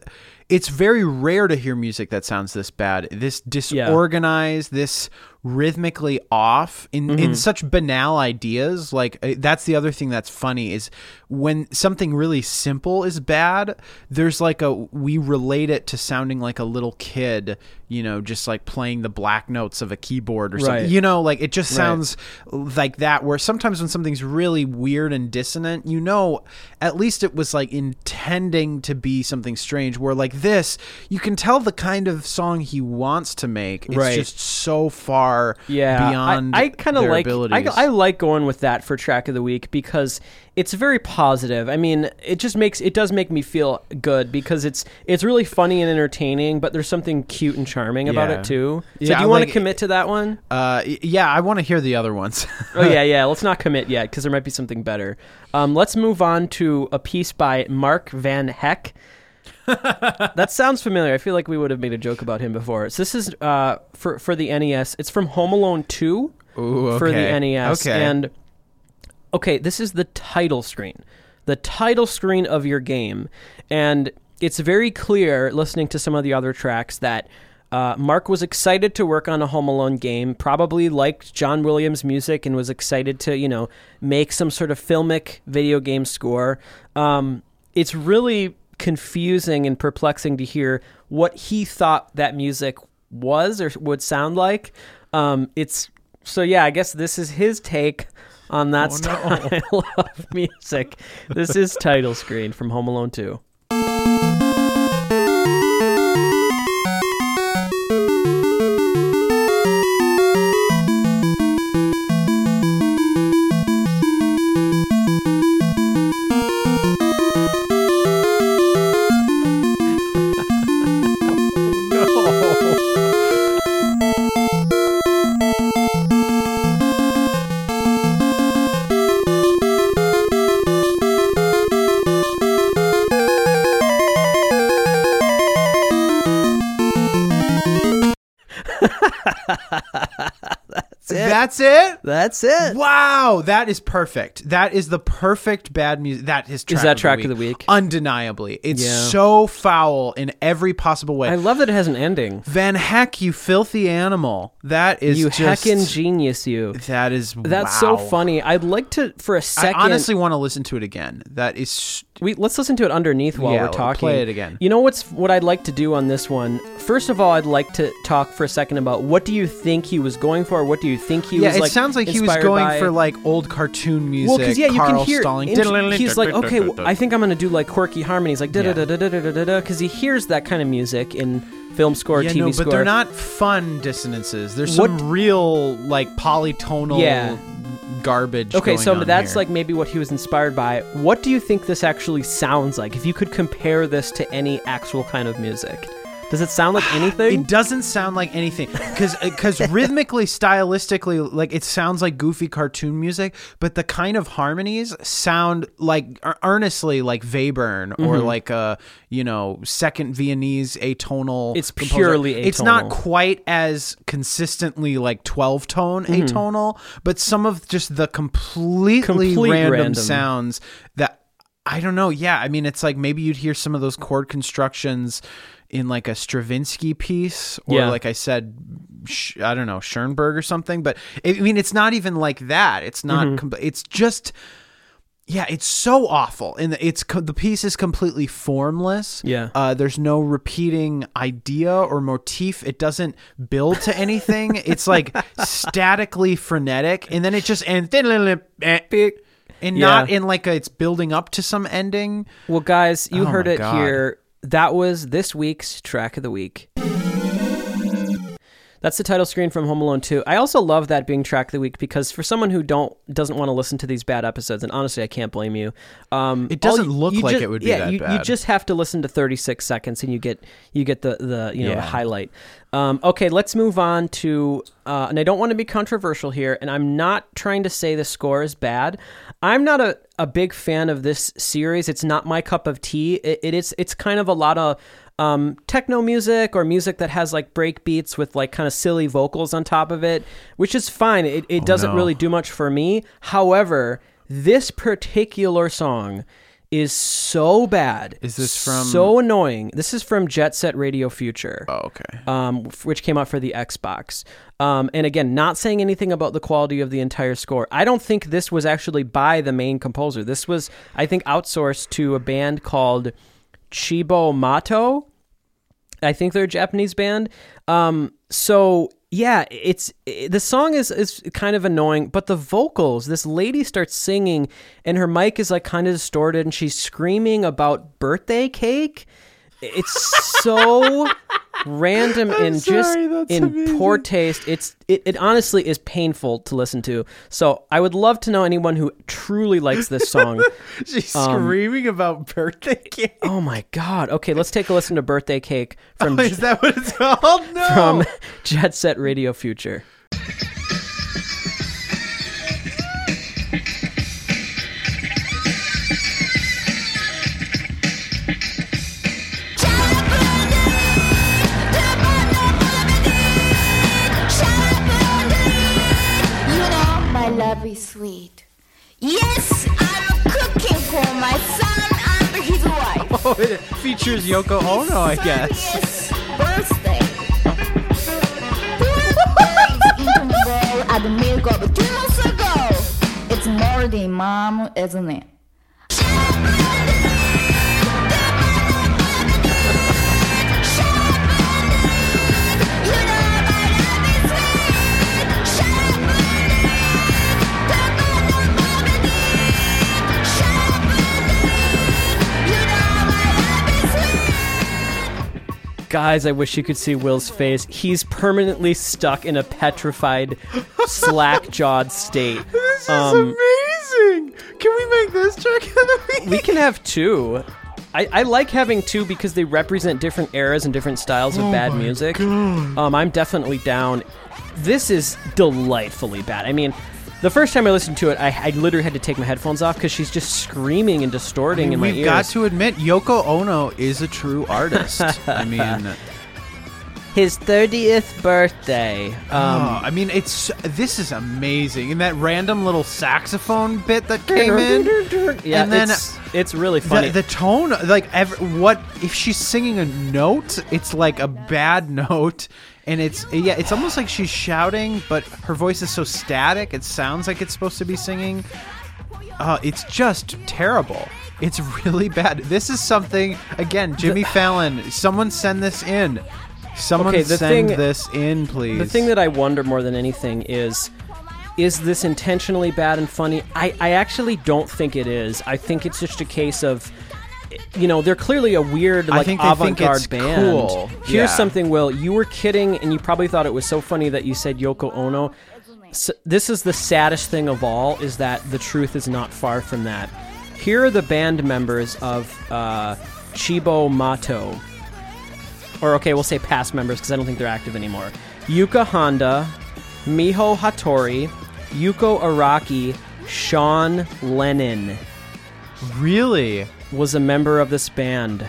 It's very rare to hear music that sounds this bad, this disorganized, this rhythmically off in Mm-hmm. in such banal ideas. Like uh, that's the other thing that's funny is when something really simple is bad. There's like a we relate it to sounding like a little kid, you know, just like playing the black notes of a keyboard or Right. something. You know, like it just Right. sounds like that. Where sometimes when something's really weird and dissonant, you know, at least it was like intending to be something strange. Where like this, you can tell the kind of song he wants to make. It's Right. just so far yeah. beyond I, I kind of like I, abilities. I like going with that for track of the week because it's very positive. I mean, it just makes it does make me feel good because it's it's really funny and entertaining, but there's something cute and charming about Yeah. it too. So Yeah, do you want to like- commit to that one? uh, yeah, I want to hear the other ones. (laughs) oh yeah, yeah. (laughs) Let's not commit yet because there might be something better. Um, let's move on to a piece by Mark Van Hecke. That sounds familiar. I feel like we would have made a joke about him before. So this is uh, for for the NES. It's from Home Alone Two Ooh, for the. NES. Okay. And okay, this is the title screen, the title screen of your game, and it's very clear listening to some of the other tracks that. Uh, Mark was excited to work on a Home Alone game. Probably liked John Williams' music and was excited to, you know, make some sort of filmic video game score. Um, it's really confusing and perplexing to hear what he thought that music was or would sound like. Um, it's so yeah. I guess this is his take on that Oh, style (laughs) of music. This is title screen from Home Alone Two. (laughs) That's it. That's it. That's it. Wow, that is perfect. That is the perfect bad music. That is track is that of track the of the week? Undeniably, it's yeah. so foul in every possible way. I love that it has an ending. Van Hecke, you filthy animal. That is you just, heckin' genius. You. That is. That's wow. so funny. I'd like to for a second. I honestly want to listen to it again. That is we let's listen to it underneath while Yeah, we're talking. play it again. You know what's what I'd like to do on this one? First of all, I'd like to talk for a second about what do you think he was going for? What do you think he yeah. was Yeah, It like? sounds like he was going by? for like old cartoon music. Well, because yeah, you Carl can hear. Stalling. int- he's like, okay, well, I think I'm gonna do like quirky harmonies, like da da da da da da da da, because he hears that kind of music in film score, Yeah, TV no, but score. they're not fun dissonances. There's What- some real like polytonal Yeah. Garbage. Okay, so that's here. like maybe what he was inspired by. What do you think this actually sounds like? If you could compare this to any actual kind of music, does it sound like (sighs) anything? It doesn't sound like anything because because (laughs) rhythmically, stylistically, like it sounds like goofy cartoon music, but the kind of harmonies sound like earnestly like Webern or Mm-hmm. like a you know second Viennese atonal. It's composer. purely It's not quite as consistently like twelve tone Mm-hmm. atonal, but some of just the completely Complete random, random. sounds that I don't know. Yeah, I mean, it's like maybe you'd hear some of those chord constructions in like a Stravinsky piece, or Yeah. like I said, sh- I don't know, Schoenberg or something. But I mean, it's not even like that. It's not. Mm-hmm. com- it's just. Yeah, it's so awful, and it's co- the piece is completely formless. Yeah. uh, there's no repeating idea or motif. It doesn't build to anything. (laughs) it's like statically frenetic, and then it just ends and not Yeah. in like a, it's building up to some ending. Well, guys, you Oh heard it God. here. That was this week's track of the week. That's the title screen from Home Alone 2. I also love that being track of the week because for someone who don't doesn't want to listen to these bad episodes, and honestly, I can't blame you. Um, It doesn't you- look you like ju- it would be yeah, that you, you just have to listen to 36 seconds, and you get you get the the you know the highlight. Um, okay, let's move on to. Uh, and I don't want to be controversial here, and I'm not trying to say the score is bad. I'm not a, a big fan of this series. It's not my cup of tea. It, it is. It's kind of a lot of um, techno music or music that has like break beats with like kind of silly vocals on top of it, which is fine. It, it doesn't Oh, no. really do much for me. However, this particular song is so bad. Is this from- so annoying? This is from Jet Set Radio Future Oh, okay. um, which came out for the Xbox. Um, and again, not saying anything about the quality of the entire score. I don't think this was actually by the main composer. This was, I think, outsourced to a band called Cibo Matto. I think they're a Japanese band. Um, so yeah, it's i the song is is kind of annoying, but the vocals. This lady starts singing, and her mic is like kind of distorted, and she's screaming about birthday cake. It's so random and just sorry, that's in amazing. poor taste. It's it, it honestly is painful to listen to. So I would love to know anyone who truly likes this song. (laughs) She's um, screaming about birthday (laughs) cake. oh my god. Okay, let's take a listen to Birthday Cake from (laughs) Is that what it's called? No. from Jet Set Radio Future. Sweet. Yes, I'm cooking for my son and his wife. (laughs) oh, it features Yoko Ono, I guess. Birthday. Twelve days into at the milk of two months ago. It's more than mom, isn't it? (laughs) Guys, I wish you could see Will's face. He's permanently stuck in a petrified, slack-jawed state. (laughs) This is Um, amazing. Can we make this track of the week? We can have two. I, I like having two because they represent different eras and different styles of bad music. Um, I'm definitely down. This is delightfully bad. I mean, the first time I listened to it, I, I literally had to take my headphones off because she's just screaming and distorting in my We've ears. got to admit, Yoko Ono is a true artist. (laughs) I mean, his 30th birthday. Um, oh, I mean, it's this is amazing, and that random little saxophone bit that came in, yeah, and then it's, it's really funny. the, the tone, like ev what if she's singing a note? It's like a bad (laughs) note, and it's yeah, it's almost like she's shouting, but her voice is so static. It sounds like it's supposed to be singing. Uh, it's just terrible. It's (laughs) really bad. This is something again, Jimmy Fallon. Someone send this in. Someone Okay, the send thing- this in, please. The thing that I wonder more than anything is is this intentionally bad and funny? I, I actually don't think it is. I think it's just a case of you know, they're clearly a weird like avant-garde band. cool. Here's Yeah. something, Will. You were kidding and you probably thought it was so funny that you said Yoko Ono. S this is the saddest thing of all is that the truth is not far from that. Here are the band members of uh, Cibo Matto or okay, we'll say past members because I don't think they're active anymore. Yuka Honda, Miho Hattori, Yuko Araki, Sean Lennon really. Was a member of this band.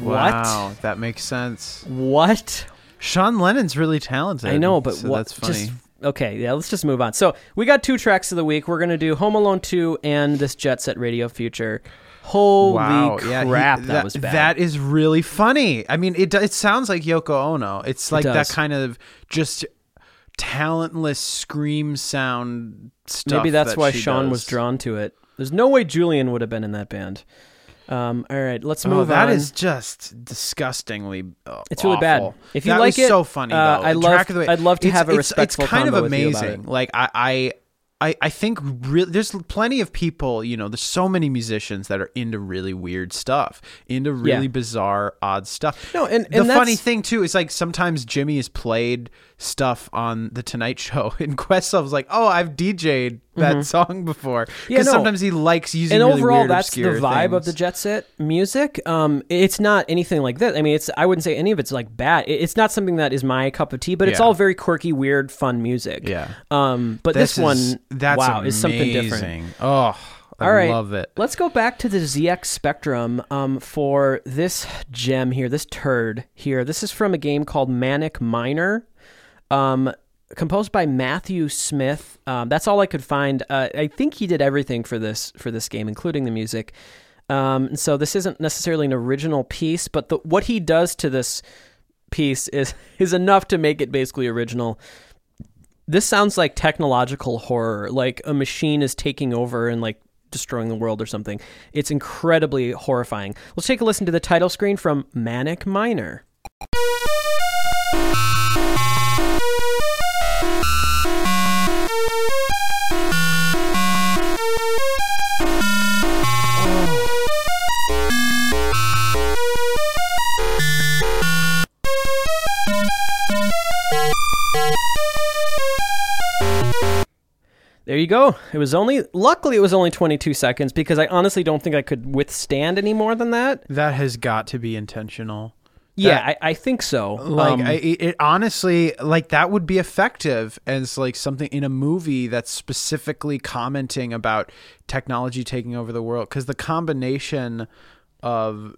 Wow, that makes sense. What? What? Sean Lennon's really talented. I know, but so what? that's funny. Just, okay, yeah. Let's just move on. So we got two tracks of the week. We're gonna do Home Alone two and this Jet Set Radio Future. Holy wow, crap, yeah, he- that, was bad. That is really funny. I mean, it it sounds like Yoko Ono. It's like that kind of just talentless scream sound stuff. Maybe that's that why Sean was drawn to it. There's no way Julian would have been in that band. Um, all right, let's Oh, move that on. is just disgustingly. uh, It's really bad. If you That like was it, so funny. uh. I love- Track of the Way- I'd love to have a it's- respectful It's kind of combo with you about amazing. Like I, I, I, I think really, there's plenty of people. You know, there's so many musicians that are into really weird stuff, into really Yeah. bizarre, odd stuff. No, and- the funny thing too is like sometimes Jimmy has played stuff on the Tonight Show, (laughs) and Questlove's like, "Oh, I've DJ'd (laughs) that song before." Mm-hmm. Yeah, Because no. sometimes he likes using. and really overall weird, that's the vibe of the jet set music um it's not anything like that i mean it's i wouldn't say any of it's like bad it's not something that is my cup of tea but it's Yeah. all very quirky weird fun music Yeah. um but this, is- one that's wow is something different. Oh, I all right love it. let's go back to the zx spectrum um for this gem here this turd here this is from a game called manic miner um composed by Matthew Smith. Um, that's all I could find. Uh, I think he did everything for this for this game, including the music. Um, so this isn't necessarily an original piece, but the, what he does to this piece is (laughs) is enough to make it basically original. This sounds like technological horror, like a machine is taking over and like destroying the world or something. It's incredibly horrifying. Let's take a listen to the title screen from Manic Miner. There you go. It was only luckily it was only 22 seconds because I honestly don't think I could withstand any more than that. That has got to be intentional. Yeah, I, I think so. Like Um, I, it, it honestly, like that would be effective as like something in a movie that's specifically commenting about technology taking over the world. Because the combination of,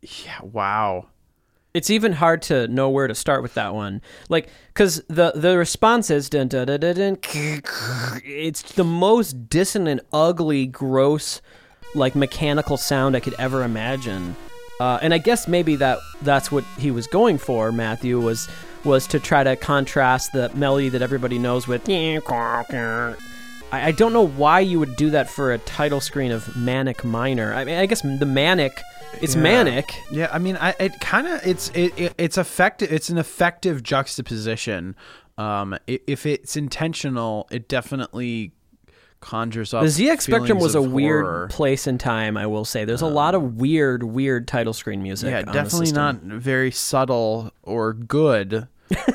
yeah, wow, it's even hard to know where to start with that one. Like, because the the response is dun, dun, dun, dun, (laughs) it's the most dissonant, ugly, gross, like mechanical sound I could ever imagine. Uh, and I guess maybe that that's what he was going for. Matthew was was to try to contrast the melody that everybody knows with. I, I don't know why you would do that for a title screen of Manic Miner. I mean, I guess the manic, it's Yeah. manic. Yeah, I mean, I it kind of it's it, it it's effective. It's an effective juxtaposition. Um, if it's intentional, it definitely conjures up. The ZX Spectrum was a weird place in time, I will say. There's a lot of weird, weird title screen music. Yeah, definitely not very subtle or good. (laughs)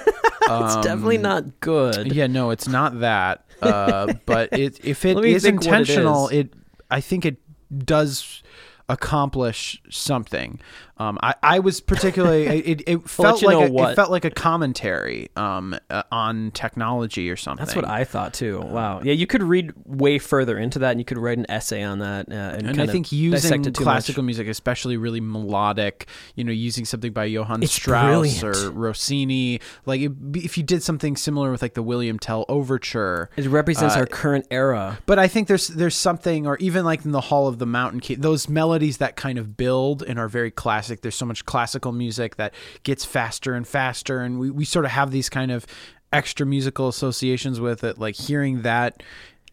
It's definitely not good. Yeah, no, it's not that. Uh, but it, if (laughs) it is what it intentional, is. it, I think it does accomplish something. Um, I, I was particularly (laughs) it, it felt like a, it felt like a commentary um, uh, on technology or something. That's what I thought too. Wow. Yeah, you could read way further into that, and you could write an essay on that. Uh, and and I think using classical much. music, especially really melodic, you know, using something by Johann It's Strauss brilliant. or Rossini, like it, if you did something similar with like the William Tell Overture, It represents uh, our current era. But I think there's there's something, or even like in the Hall of the Mountain King, those melodies that kind of build and are very classic. There's so much classical music that gets faster and faster, and we, we sort of have these kind of extra musical associations with it. Like hearing that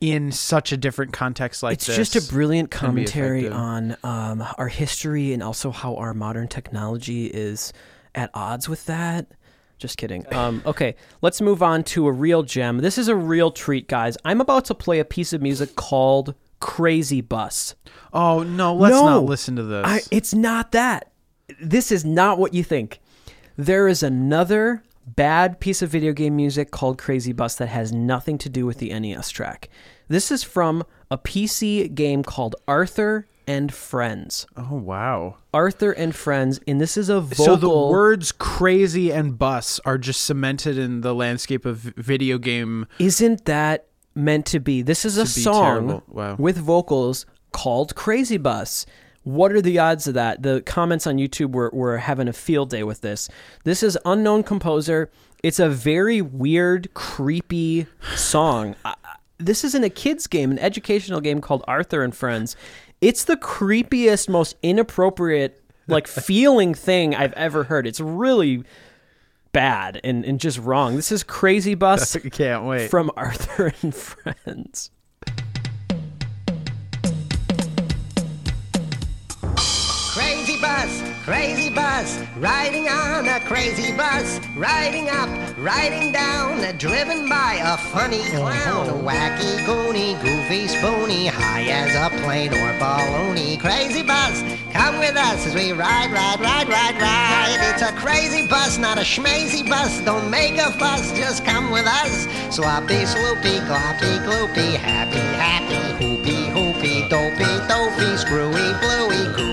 in such a different context like It's this. just a brilliant commentary on um, our history and also how our modern technology is at odds with that. Just kidding. (laughs) Um, okay, let's move on to a real gem. This is a real treat, guys. I'm about to play a piece of music called Crazy Bus. Oh no, let's No. not listen to this. I, it's not that. This is not what you think. There is another bad piece of video game music called Crazy Bus that has nothing to do with the NES track. This is from a PC game called Arthur and Friends. oh wow. Arthur and Friends, and this is a vocal. So the words "crazy" and "bus" are just cemented in the landscape of video game. isn't that meant to be? This is a To song. Wow. with vocals called Crazy Bus. What are the odds of that? The comments on YouTube were, were having a field day with this. This is unknown composer. It's a very weird, creepy song. I- this isn't a kids game, an educational game called Arthur and Friends. It's the creepiest, most inappropriate, like (laughs) feeling thing I've ever heard. It's really bad and, and just wrong. This is Crazy Bus (laughs) Can't wait. from Arthur and Friends. Bus, crazy bus, riding on a crazy bus, riding up, riding down, driven by a funny clown, a wacky, goony, goofy, spoony, high as a plane or baloney. Crazy bus, come with us as we ride, ride, ride, ride, ride. It's a crazy bus, not a schmazy bus. Don't make a fuss, just come with us. Sloppy, sloopy, gloppy, gloopy, happy, happy, hoopy, hoopy, dopey, dopey, screwy, bluey, gooey,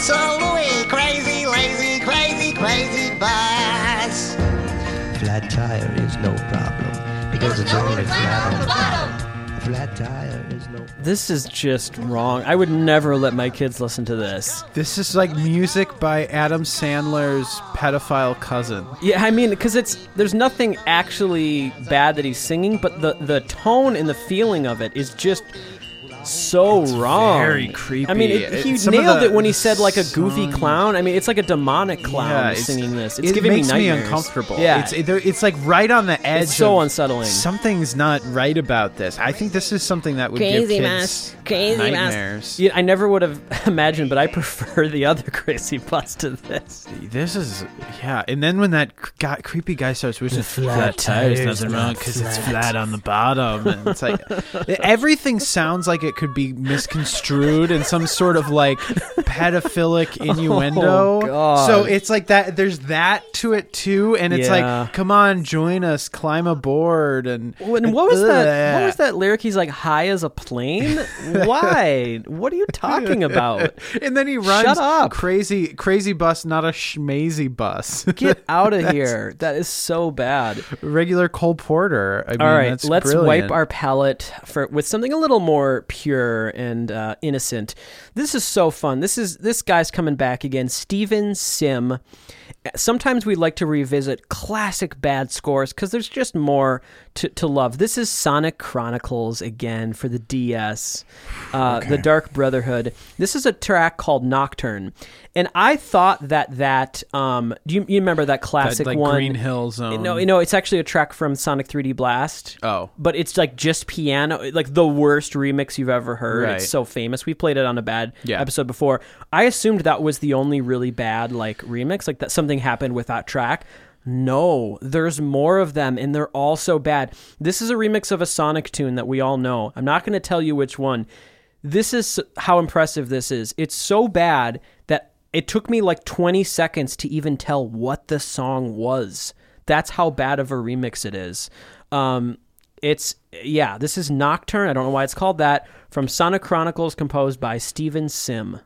Absolutely bus-a-looey, crazy, lazy, crazy, crazy bus. Flat tire is no problem because it's only flat on the bottom. A flat tire is no This is just wrong. I would never let my kids listen to this. This is like music by Adam Sandler's pedophile cousin. Yeah, I mean, because it's there's nothing actually bad that he's singing, but the the tone and the feeling of it is just so wrong. very creepy. I mean, it, he It- some of nailed the it when he said like a goofy song- clown. I mean, it's like a demonic clown Yeah, it's- singing this. It's it giving makes me me nightmares. uncomfortable. Yeah, it's it, there- it's like right on the edge. It's so of unsettling. Something's not right about this. I think this is something that would Crazy give bus. kids Crazy bus. nightmares. Yeah, I never would have (laughs) imagined, but I prefer the other (laughs) crazy bus to this. This is yeah, and then when that cr- guy, creepy guy starts whistling, flat tires, tires nothing wrong because it's flat." flat on the bottom. And it's like (laughs) everything sounds like it could be misconstrued in some sort of like pedophilic (laughs) oh, innuendo. Oh, So it's like that. There's that to it too, and it's Yeah. like, come on, join us, climb aboard, and And what was that? What was that lyric? He's like high as a plane. Why? what are you talking about? (laughs) And then he runs Shut up. crazy, crazy bus, not a schmazy bus. (laughs) Get out of here. That is so bad. Regular Cole Porter. I mean, All right, that's let's brilliant. wipe our palate for with something a little more pure and uh, innocent. This is so fun. This is this guy's coming back again, Steven Sim. Sometimes we like to revisit classic bad scores because there's just more to, to love. This is Sonic Chronicles again for the DS, uh, the Dark Brotherhood. This is a track called Nocturne, and I thought that that um, do you, you remember that That, classic like one? Green Hill Zone. No, you know, it's actually a track from Sonic 3D Blast. Oh. But it's like just piano, like the worst remix you've ever heard. Right. It's so famous. We played it on a bad Yeah. episode before. I assumed that was the only really bad like remix, like that something happened with that track. No, there's more of them and they're all so bad. This is a remix of a Sonic tune that we all know. I'm not going to tell you which one. This is how impressive this is. It's so bad that it took me like 20 seconds to even tell what the song was. That's how bad of a remix it is. Um, It's yeah, this is Nocturne. I don't know why it's called that. From Sonic Chronicles, composed by Steven Sim.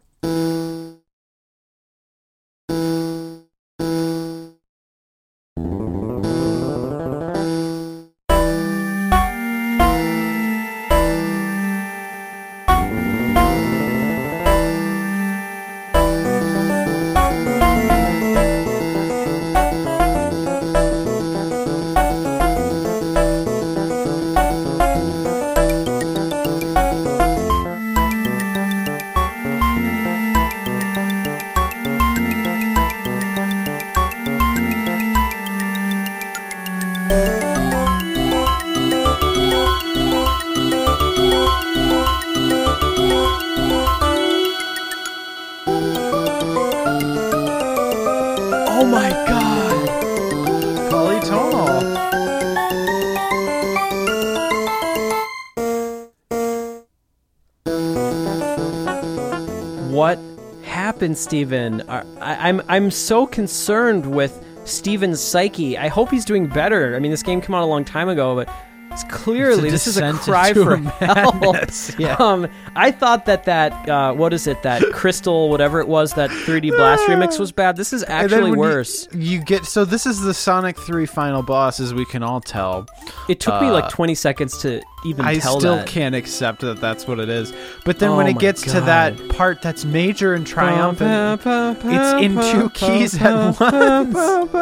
Happened, Steven? Are- I, I'm I'm so concerned with Steven's psyche. I hope he's doing better. I mean, this game came out a long time ago, but it's clearly this is a cry for help. (laughs) yeah. Um, I thought that that uh, what is it? That Crystal, whatever it was, that 3D Blast remix was bad. This is actually when you- worse. You, get so this is the Sonic 3 final boss as we can all tell. It took me like 20 seconds to even uh, I still that. can't accept that that's what it is. But then when Oh it my gets to that part that's major and triumphant, it's in two keys at once.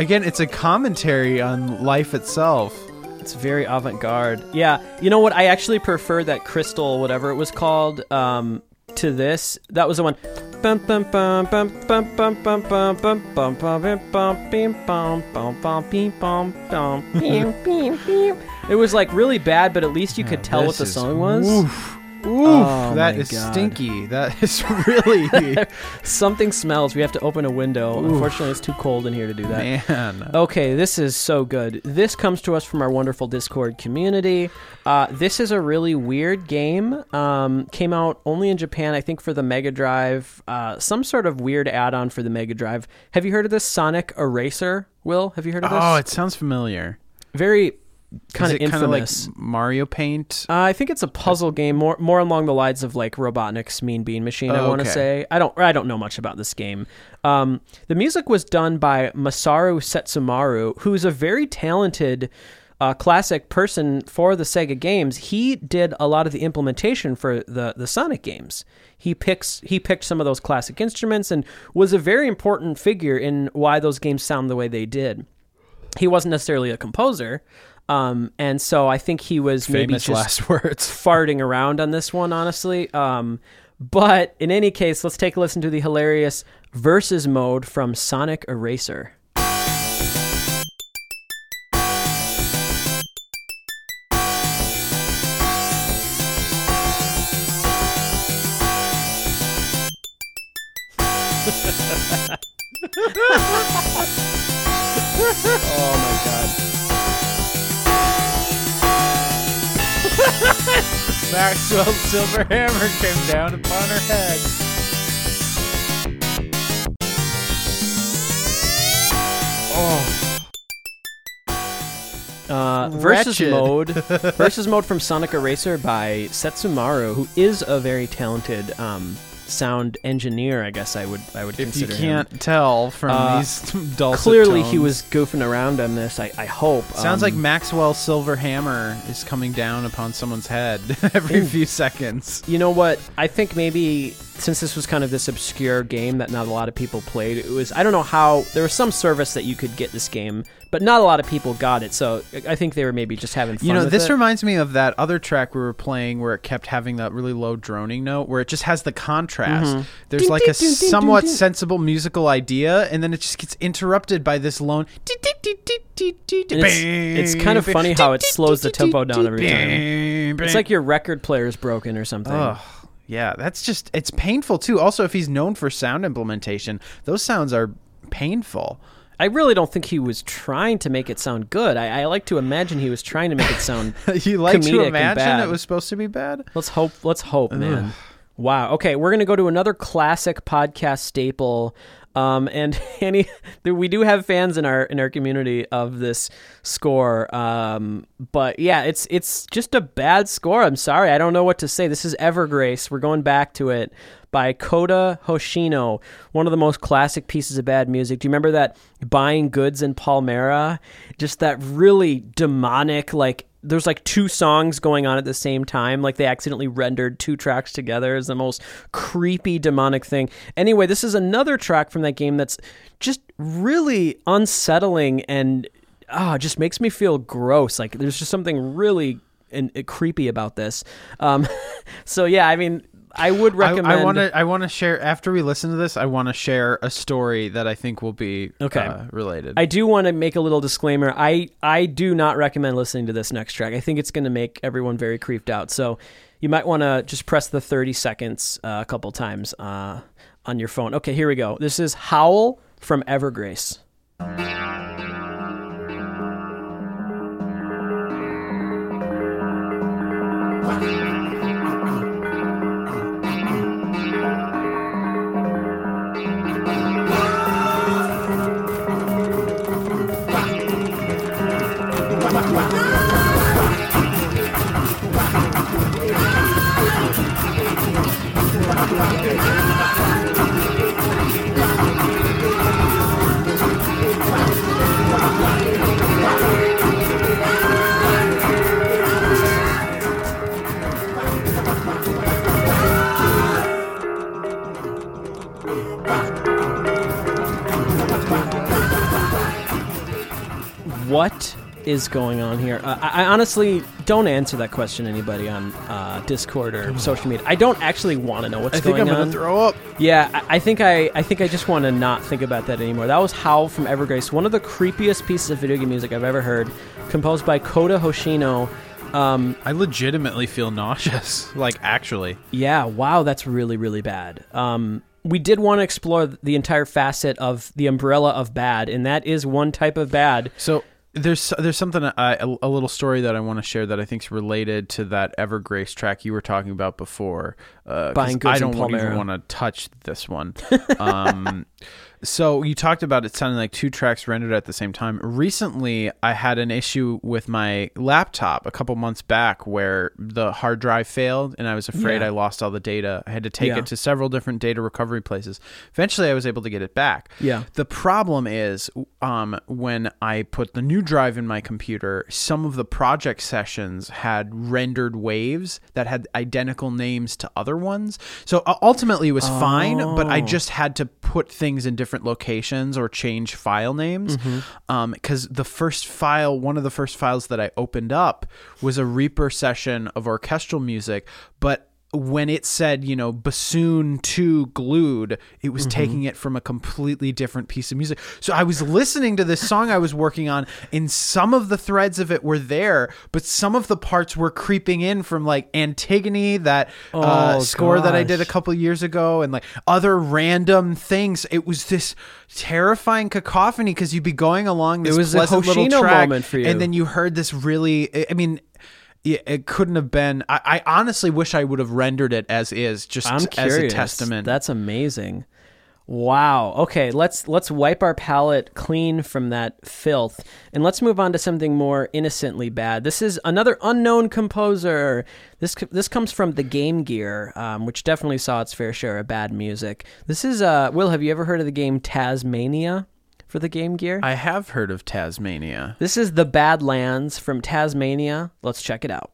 Again, it's a commentary on life itself. It's very avant garde. Yeah. You know what? I actually prefer that crystal, whatever it was called, um, to this. That was the one. it was like really bad, but at least you could tell what the song was. Oof, Oh that is God. stinky. That (laughs) is really (laughs) Something smells. We have to open a window. Unfortunately, it's too cold in here to do that. man. Okay, this is so good. This comes to us from our wonderful Discord community. Uh, this is a really weird game. Um, came out only in Japan, I think, for the Mega Drive. Uh, some sort of weird add-on for the Mega Drive. Have you heard of this Sonic Eraser? Will, have you heard of this? Oh, it sounds familiar. Very kind of of like infamous. Mario Paint? Uh, I think it's a puzzle game, more more along the lines of like Robotnik's Mean Bean Machine. I Oh, want to okay. say I don't I don't know much about this game. Um, the music was done by Masaru Setsumaru, who's a very talented. Uh, classic person for the Sega games. He did a lot of the implementation for the the Sonic games. He picks he picked some of those classic instruments and was a very important figure in why those games sound the way they did. He wasn't necessarily a composer, um, and so I think he was maybe Famous just last words. (laughs) farting around on this one, honestly. Um, but in any case, let's take a listen to the hilarious versus mode from Sonic Eraser. Maxwell Silver Hammer came down upon her head. Oh, Uh, versus Wretched. mode, (laughs) versus mode from Sonic Eraser by Setsumaru, who is a very talented um, sound engineer. I guess I would I would if you consider him. can't tell from Uh, these (laughs) dulcet Clearly, he tones. was goofing around on this. I, I hope. Sounds Um, like Maxwell Silver Hammer is coming down upon someone's head (laughs) every few seconds. You know what? I think maybe since this was kind of this obscure game that not a lot of people played, it was I don't know how there was some service that you could get this game, but not a lot of people got it. So I think they were maybe just having fun. You know, this it. reminds me of that other track we were playing where it kept having that really low droning note where it just has the contrast. Mm-hmm. There's like a somewhat sensible musical idea and then it just gets interrupted by this lone it's- it's kind of funny how it slows the tempo down every time. It's like your record player is broken or something. Oh, yeah, that's just it's painful too. Also, if he's known for sound implementation, those sounds are painful. I really don't think he was trying to make it sound good. I, I like to imagine he was trying to make it sound. (laughs) you like to imagine it was supposed to be bad? Let's hope. Let's hope, man. Wow. Okay, we're gonna go to another classic podcast staple. Um, and (laughs) we do have fans in our in our community of this score. Um, but yeah, it's it's just a bad score. I'm sorry, I don't know what to say. This is Evergrace. We're going back to it by Kota Hoshino, one of the most classic pieces of bad music. Do you remember that buying goods in Palmyra? Just that really demonic, like there's like two songs going on at the same time. Like they accidentally rendered two tracks together is the most creepy demonic thing. Anyway, this is another track from that game that's just really unsettling and ah, just makes me feel gross. Like there's just something really and creepy about this. Um, (laughs) so yeah, I mean, I would recommend. I want to. I want to share after we listen to this. I want to share a story that I think will be Okay. uh, related. I do want to make a little disclaimer. I I do not recommend listening to this next track. I think it's going to make everyone very creeped out. So you might want to just press the 30 seconds uh, a couple times uh, on your phone. Okay, here we go. This is Howl from Evergrace. Is going on here? Uh, I, I honestly don't answer that question. Anybody on uh, Discord or social media? I don't actually want to know what's I think going I'm on. gonna throw up. Yeah, I, I think I, I think I just want to not think about that anymore. That was Howl from Evergrace, one of the creepiest pieces of video game music I've ever heard, composed by Kota Hoshino. Um, I legitimately feel nauseous. (laughs) Like actually, yeah, wow, that's really really bad. Um, we did want to explore the entire facet of the umbrella of bad, and that is one type of bad. so there's there's something I, a, a little story that I want to share that I think is related to that Evergrace track you were talking about before. Uh, Buying goods I don't want- even want to touch this one. (laughs) Um, so you talked about it sounding like two tracks rendered at the same time. Recently, I had an issue with my laptop a couple months back where the hard drive failed, and I was afraid Yeah. I lost all the data. I had to take Yeah. it to several different data recovery places. Eventually, I was able to get it back. Yeah. The problem is um, when I put the new drive in my computer, some of the project sessions had rendered waves that had identical names to other ones. So ultimately, it was fine, but I just had to put things in different locations or change file names. Mm-hmm. Um, because the first file, one of the first files that I opened up was a Reaper session of orchestral music, but when it said, you know, bassoon 2 glued, it was taking it from a completely different piece of music. So I was listening to this song I was working on, and some of the threads of it were there, but some of the parts were creeping in from like Antigone, that uh, Oh, score that I did a couple years ago, and like other random things. It was this terrifying cacophony because you'd be going along this was a pleasant little track, moment for you. and then you heard this really. I mean. It, it couldn't have been. I, I honestly wish I would have rendered it as is, just I'm as curious. a testament. That's amazing. Wow. Okay, let's let's wipe our palate clean from that filth and let's move on to something more innocently bad. This is another unknown composer. This this comes from the Game Gear, um, which definitely saw its fair share of bad music. This is uh Will, have you ever heard of the game Taz-Mania for the Game Gear? I have heard of Taz-Mania. this is the Badlands from Taz-Mania. Let's check it out.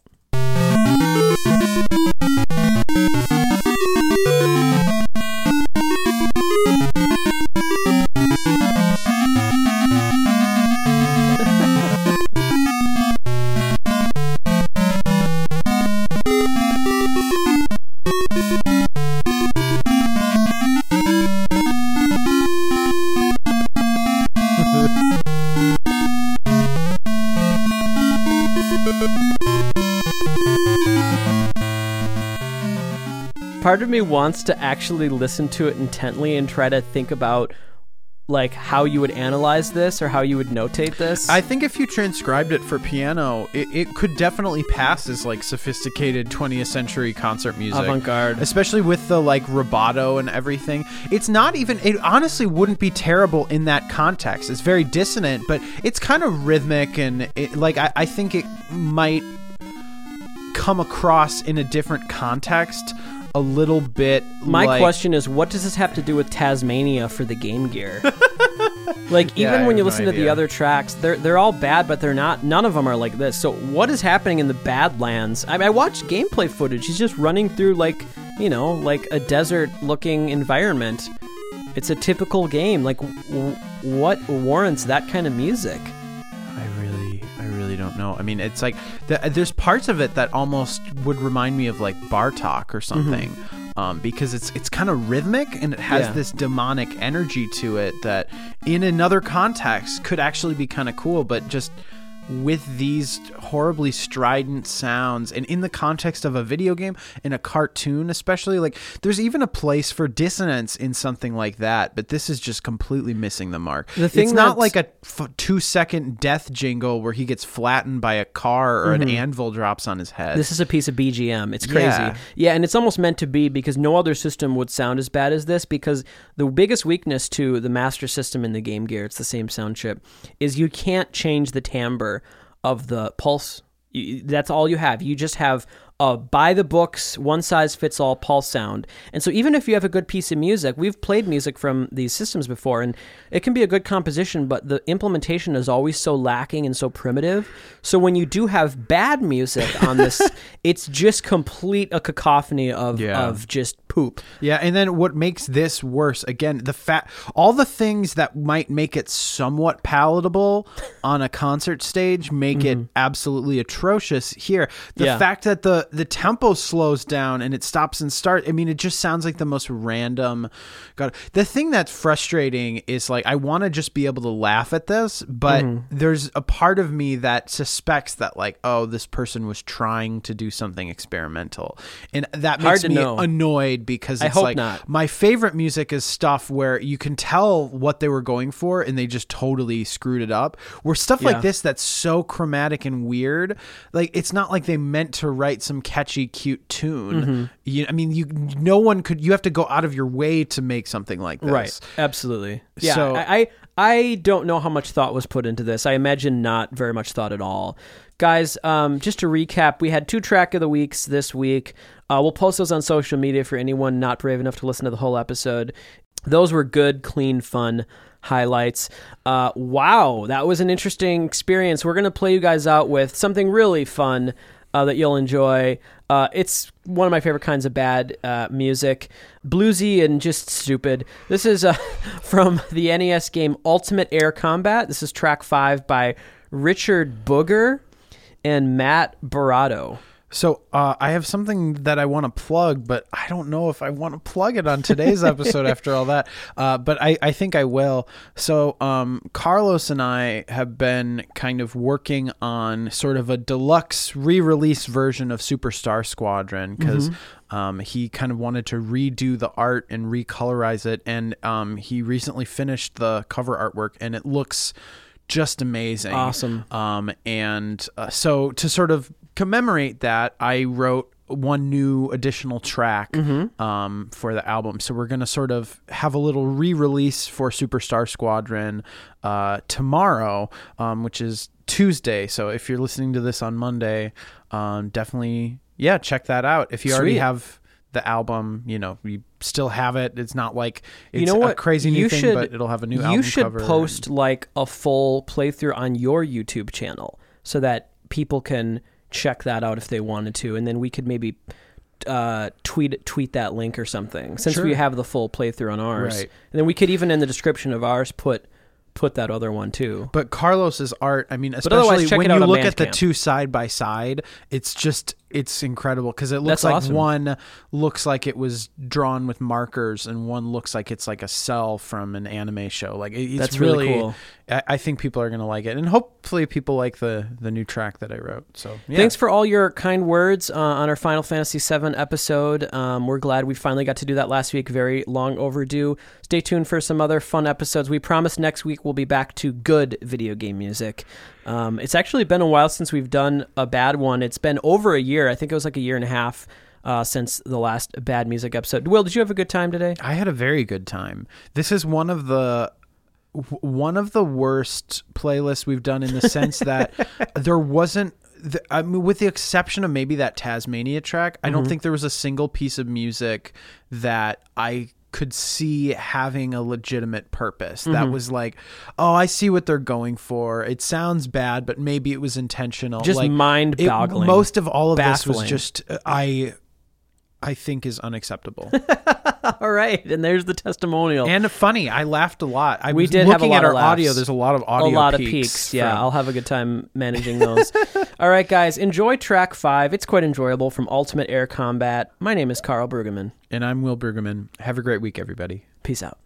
Part of me wants to actually listen to it intently and try to think about like how you would analyze this or how you would notate this. I think if you transcribed it for piano, it, it could definitely pass as like sophisticated 20th century concert music. Avant-garde. Especially with the like rubato and everything. It's not even, it honestly wouldn't be terrible in that context. It's very dissonant, but it's kind of rhythmic and it, like I, I think it might come across in a different context a little bit My like- question is, what does this have to do with Taz-Mania for the Game Gear? (laughs) like Yeah, even I when you no listen to the other tracks, they're they're all bad, but they're not. None of them are like this. So what is happening in the Badlands? I, mean, I watched gameplay footage. He's just running through like you know like a desert-looking environment. It's a typical game. Like w- what warrants that kind of music? Don't know. I mean, it's like th- there's parts of it that almost would remind me of like Bartok or something, um, because it's it's kind of rhythmic and it has Yeah. this demonic energy to it that, in another context, could actually be kind of cool. But just with these horribly strident sounds and in the context of a video game in a cartoon especially like there's even a place for dissonance in something like that but this is just completely missing the mark The thing it's not like a f- two second death jingle where he gets flattened by a car or an anvil drops on his head. Mm-hmm. This is a piece of BGM. It's crazy. Yeah. Yeah. and it's almost meant to be because no other system would sound as bad as this because the biggest weakness to the Master System in the Game Gear, it's the same sound chip, is you can't change the timbre of the pulse. You, that's all you have. You just have a by the books, one size fits all pulse sound. And so even if you have a good piece of music, we've played music from these systems before and it can be a good composition, but the implementation is always so lacking and so primitive. So when you do have bad music on this, (laughs) it's just complete a cacophony of Yeah. of just poop. yeah, and then what makes this worse again, the fat all the things that might make it somewhat palatable on a concert stage make it absolutely atrocious here. The Mm-hmm. Yeah. fact that the the tempo slows down and it stops and starts, I mean it just sounds like the most random God. The thing that's frustrating is like I want to just be able to laugh at this, but Mm-hmm. there's a part of me that suspects that like oh this person was trying to do something experimental. And that makes me know. annoyed because I it's hope like not. my favorite music is stuff where you can tell what they were going for and they just totally screwed it up. Where stuff Yeah. like this that's so chromatic and weird, like it's not like they meant to write some catchy, cute tune. Mm-hmm. You, I mean, you no one could. You have to go out of your way to make something like this. Right. Absolutely. Yeah. So- I, I I don't know how much thought was put into this. I imagine not very much thought at all. Guys, um, just to recap, we had two track of the weeks this week. Uh, we'll post those on social media for anyone not brave enough to listen to the whole episode. Those were good, clean, fun highlights. Uh, wow, that was an interesting experience. We're gonna play you guys out with something really fun uh, that you'll enjoy. Uh, it's one of my favorite kinds of bad uh, music, bluesy and just stupid. This is uh, (laughs) from the NES game Ultimate Air Combat. This is track five by Richard Booger and Matt Barato. So uh, I have something that I want to plug, but I don't know if I want to plug it on today's (laughs) episode after all that. Uh, but I, I think I will. So um, Carlos and I have been kind of working on sort of a deluxe re-release version of Superstar Squadron because. Um, he kind of wanted to redo the art and recolorize it, and um, he recently finished the cover artwork, and it looks just amazing. Awesome. Um, and uh, so to sort of commemorate that, I wrote one new additional track Mm-hmm. um, for the album. So we're going to sort of have a little re release for Superstar Squadron uh, tomorrow, um, which is Tuesday. So if you're listening to this on Monday, um, definitely, yeah, check that out. If you already have the album, you know, you still have it. It's not like it's you know what? a crazy new you thing, should, but it'll have a new you should cover. post like a full playthrough on your YouTube channel so that people can check that out if they wanted to, and then we could maybe uh, tweet tweet that link or something since we have the full playthrough on ours. Right. And then we could even in the description of ours put put that other one too. But Carlos's art, I mean, especially when you look at the two side by side, it's just it's incredible because it looks That's like awesome. one looks like it was drawn with markers and one looks like it's like a cell from an anime show. Like it- it's That's really really cool. I, I think people are gonna like it, and hopefully people like the the new track that I wrote. So yeah. Thanks for all your kind words uh, on our Final Fantasy VII episode. Um, we're glad we finally got to do that last week. Very long overdue. Stay tuned for some other fun episodes. We promise next week we'll be back to good video game music. Um, it's actually been a while since we've done a bad one. It's been over a year. I think it was like a year and a half uh, since the last bad music episode. Will, did you have a good time today? I had a very good time. This is one of the one of the worst playlists we've done in the sense that (laughs) there wasn't the, I mean, with the exception of maybe that Taz-Mania track, I don't think there was a single piece of music that I could see having a legitimate purpose. That was like, oh, I see what they're going for. It sounds bad, but maybe it was intentional. Just like, mind-boggling. Most of all of this was just uh, I. I think is unacceptable. (laughs) All right, and there's the testimonial. and funny. I laughed a lot. I We was did have a looking lot at of our audio. There's a lot of audio, a lot of peaks peaks. Yeah, I'll have a good time managing those. (laughs) All right, guys, enjoy track five. It's quite enjoyable from Ultimate Air Combat. My name is Karl Brueggemann. and I'm Will Brueggemann. Have a great week, everybody. Peace out.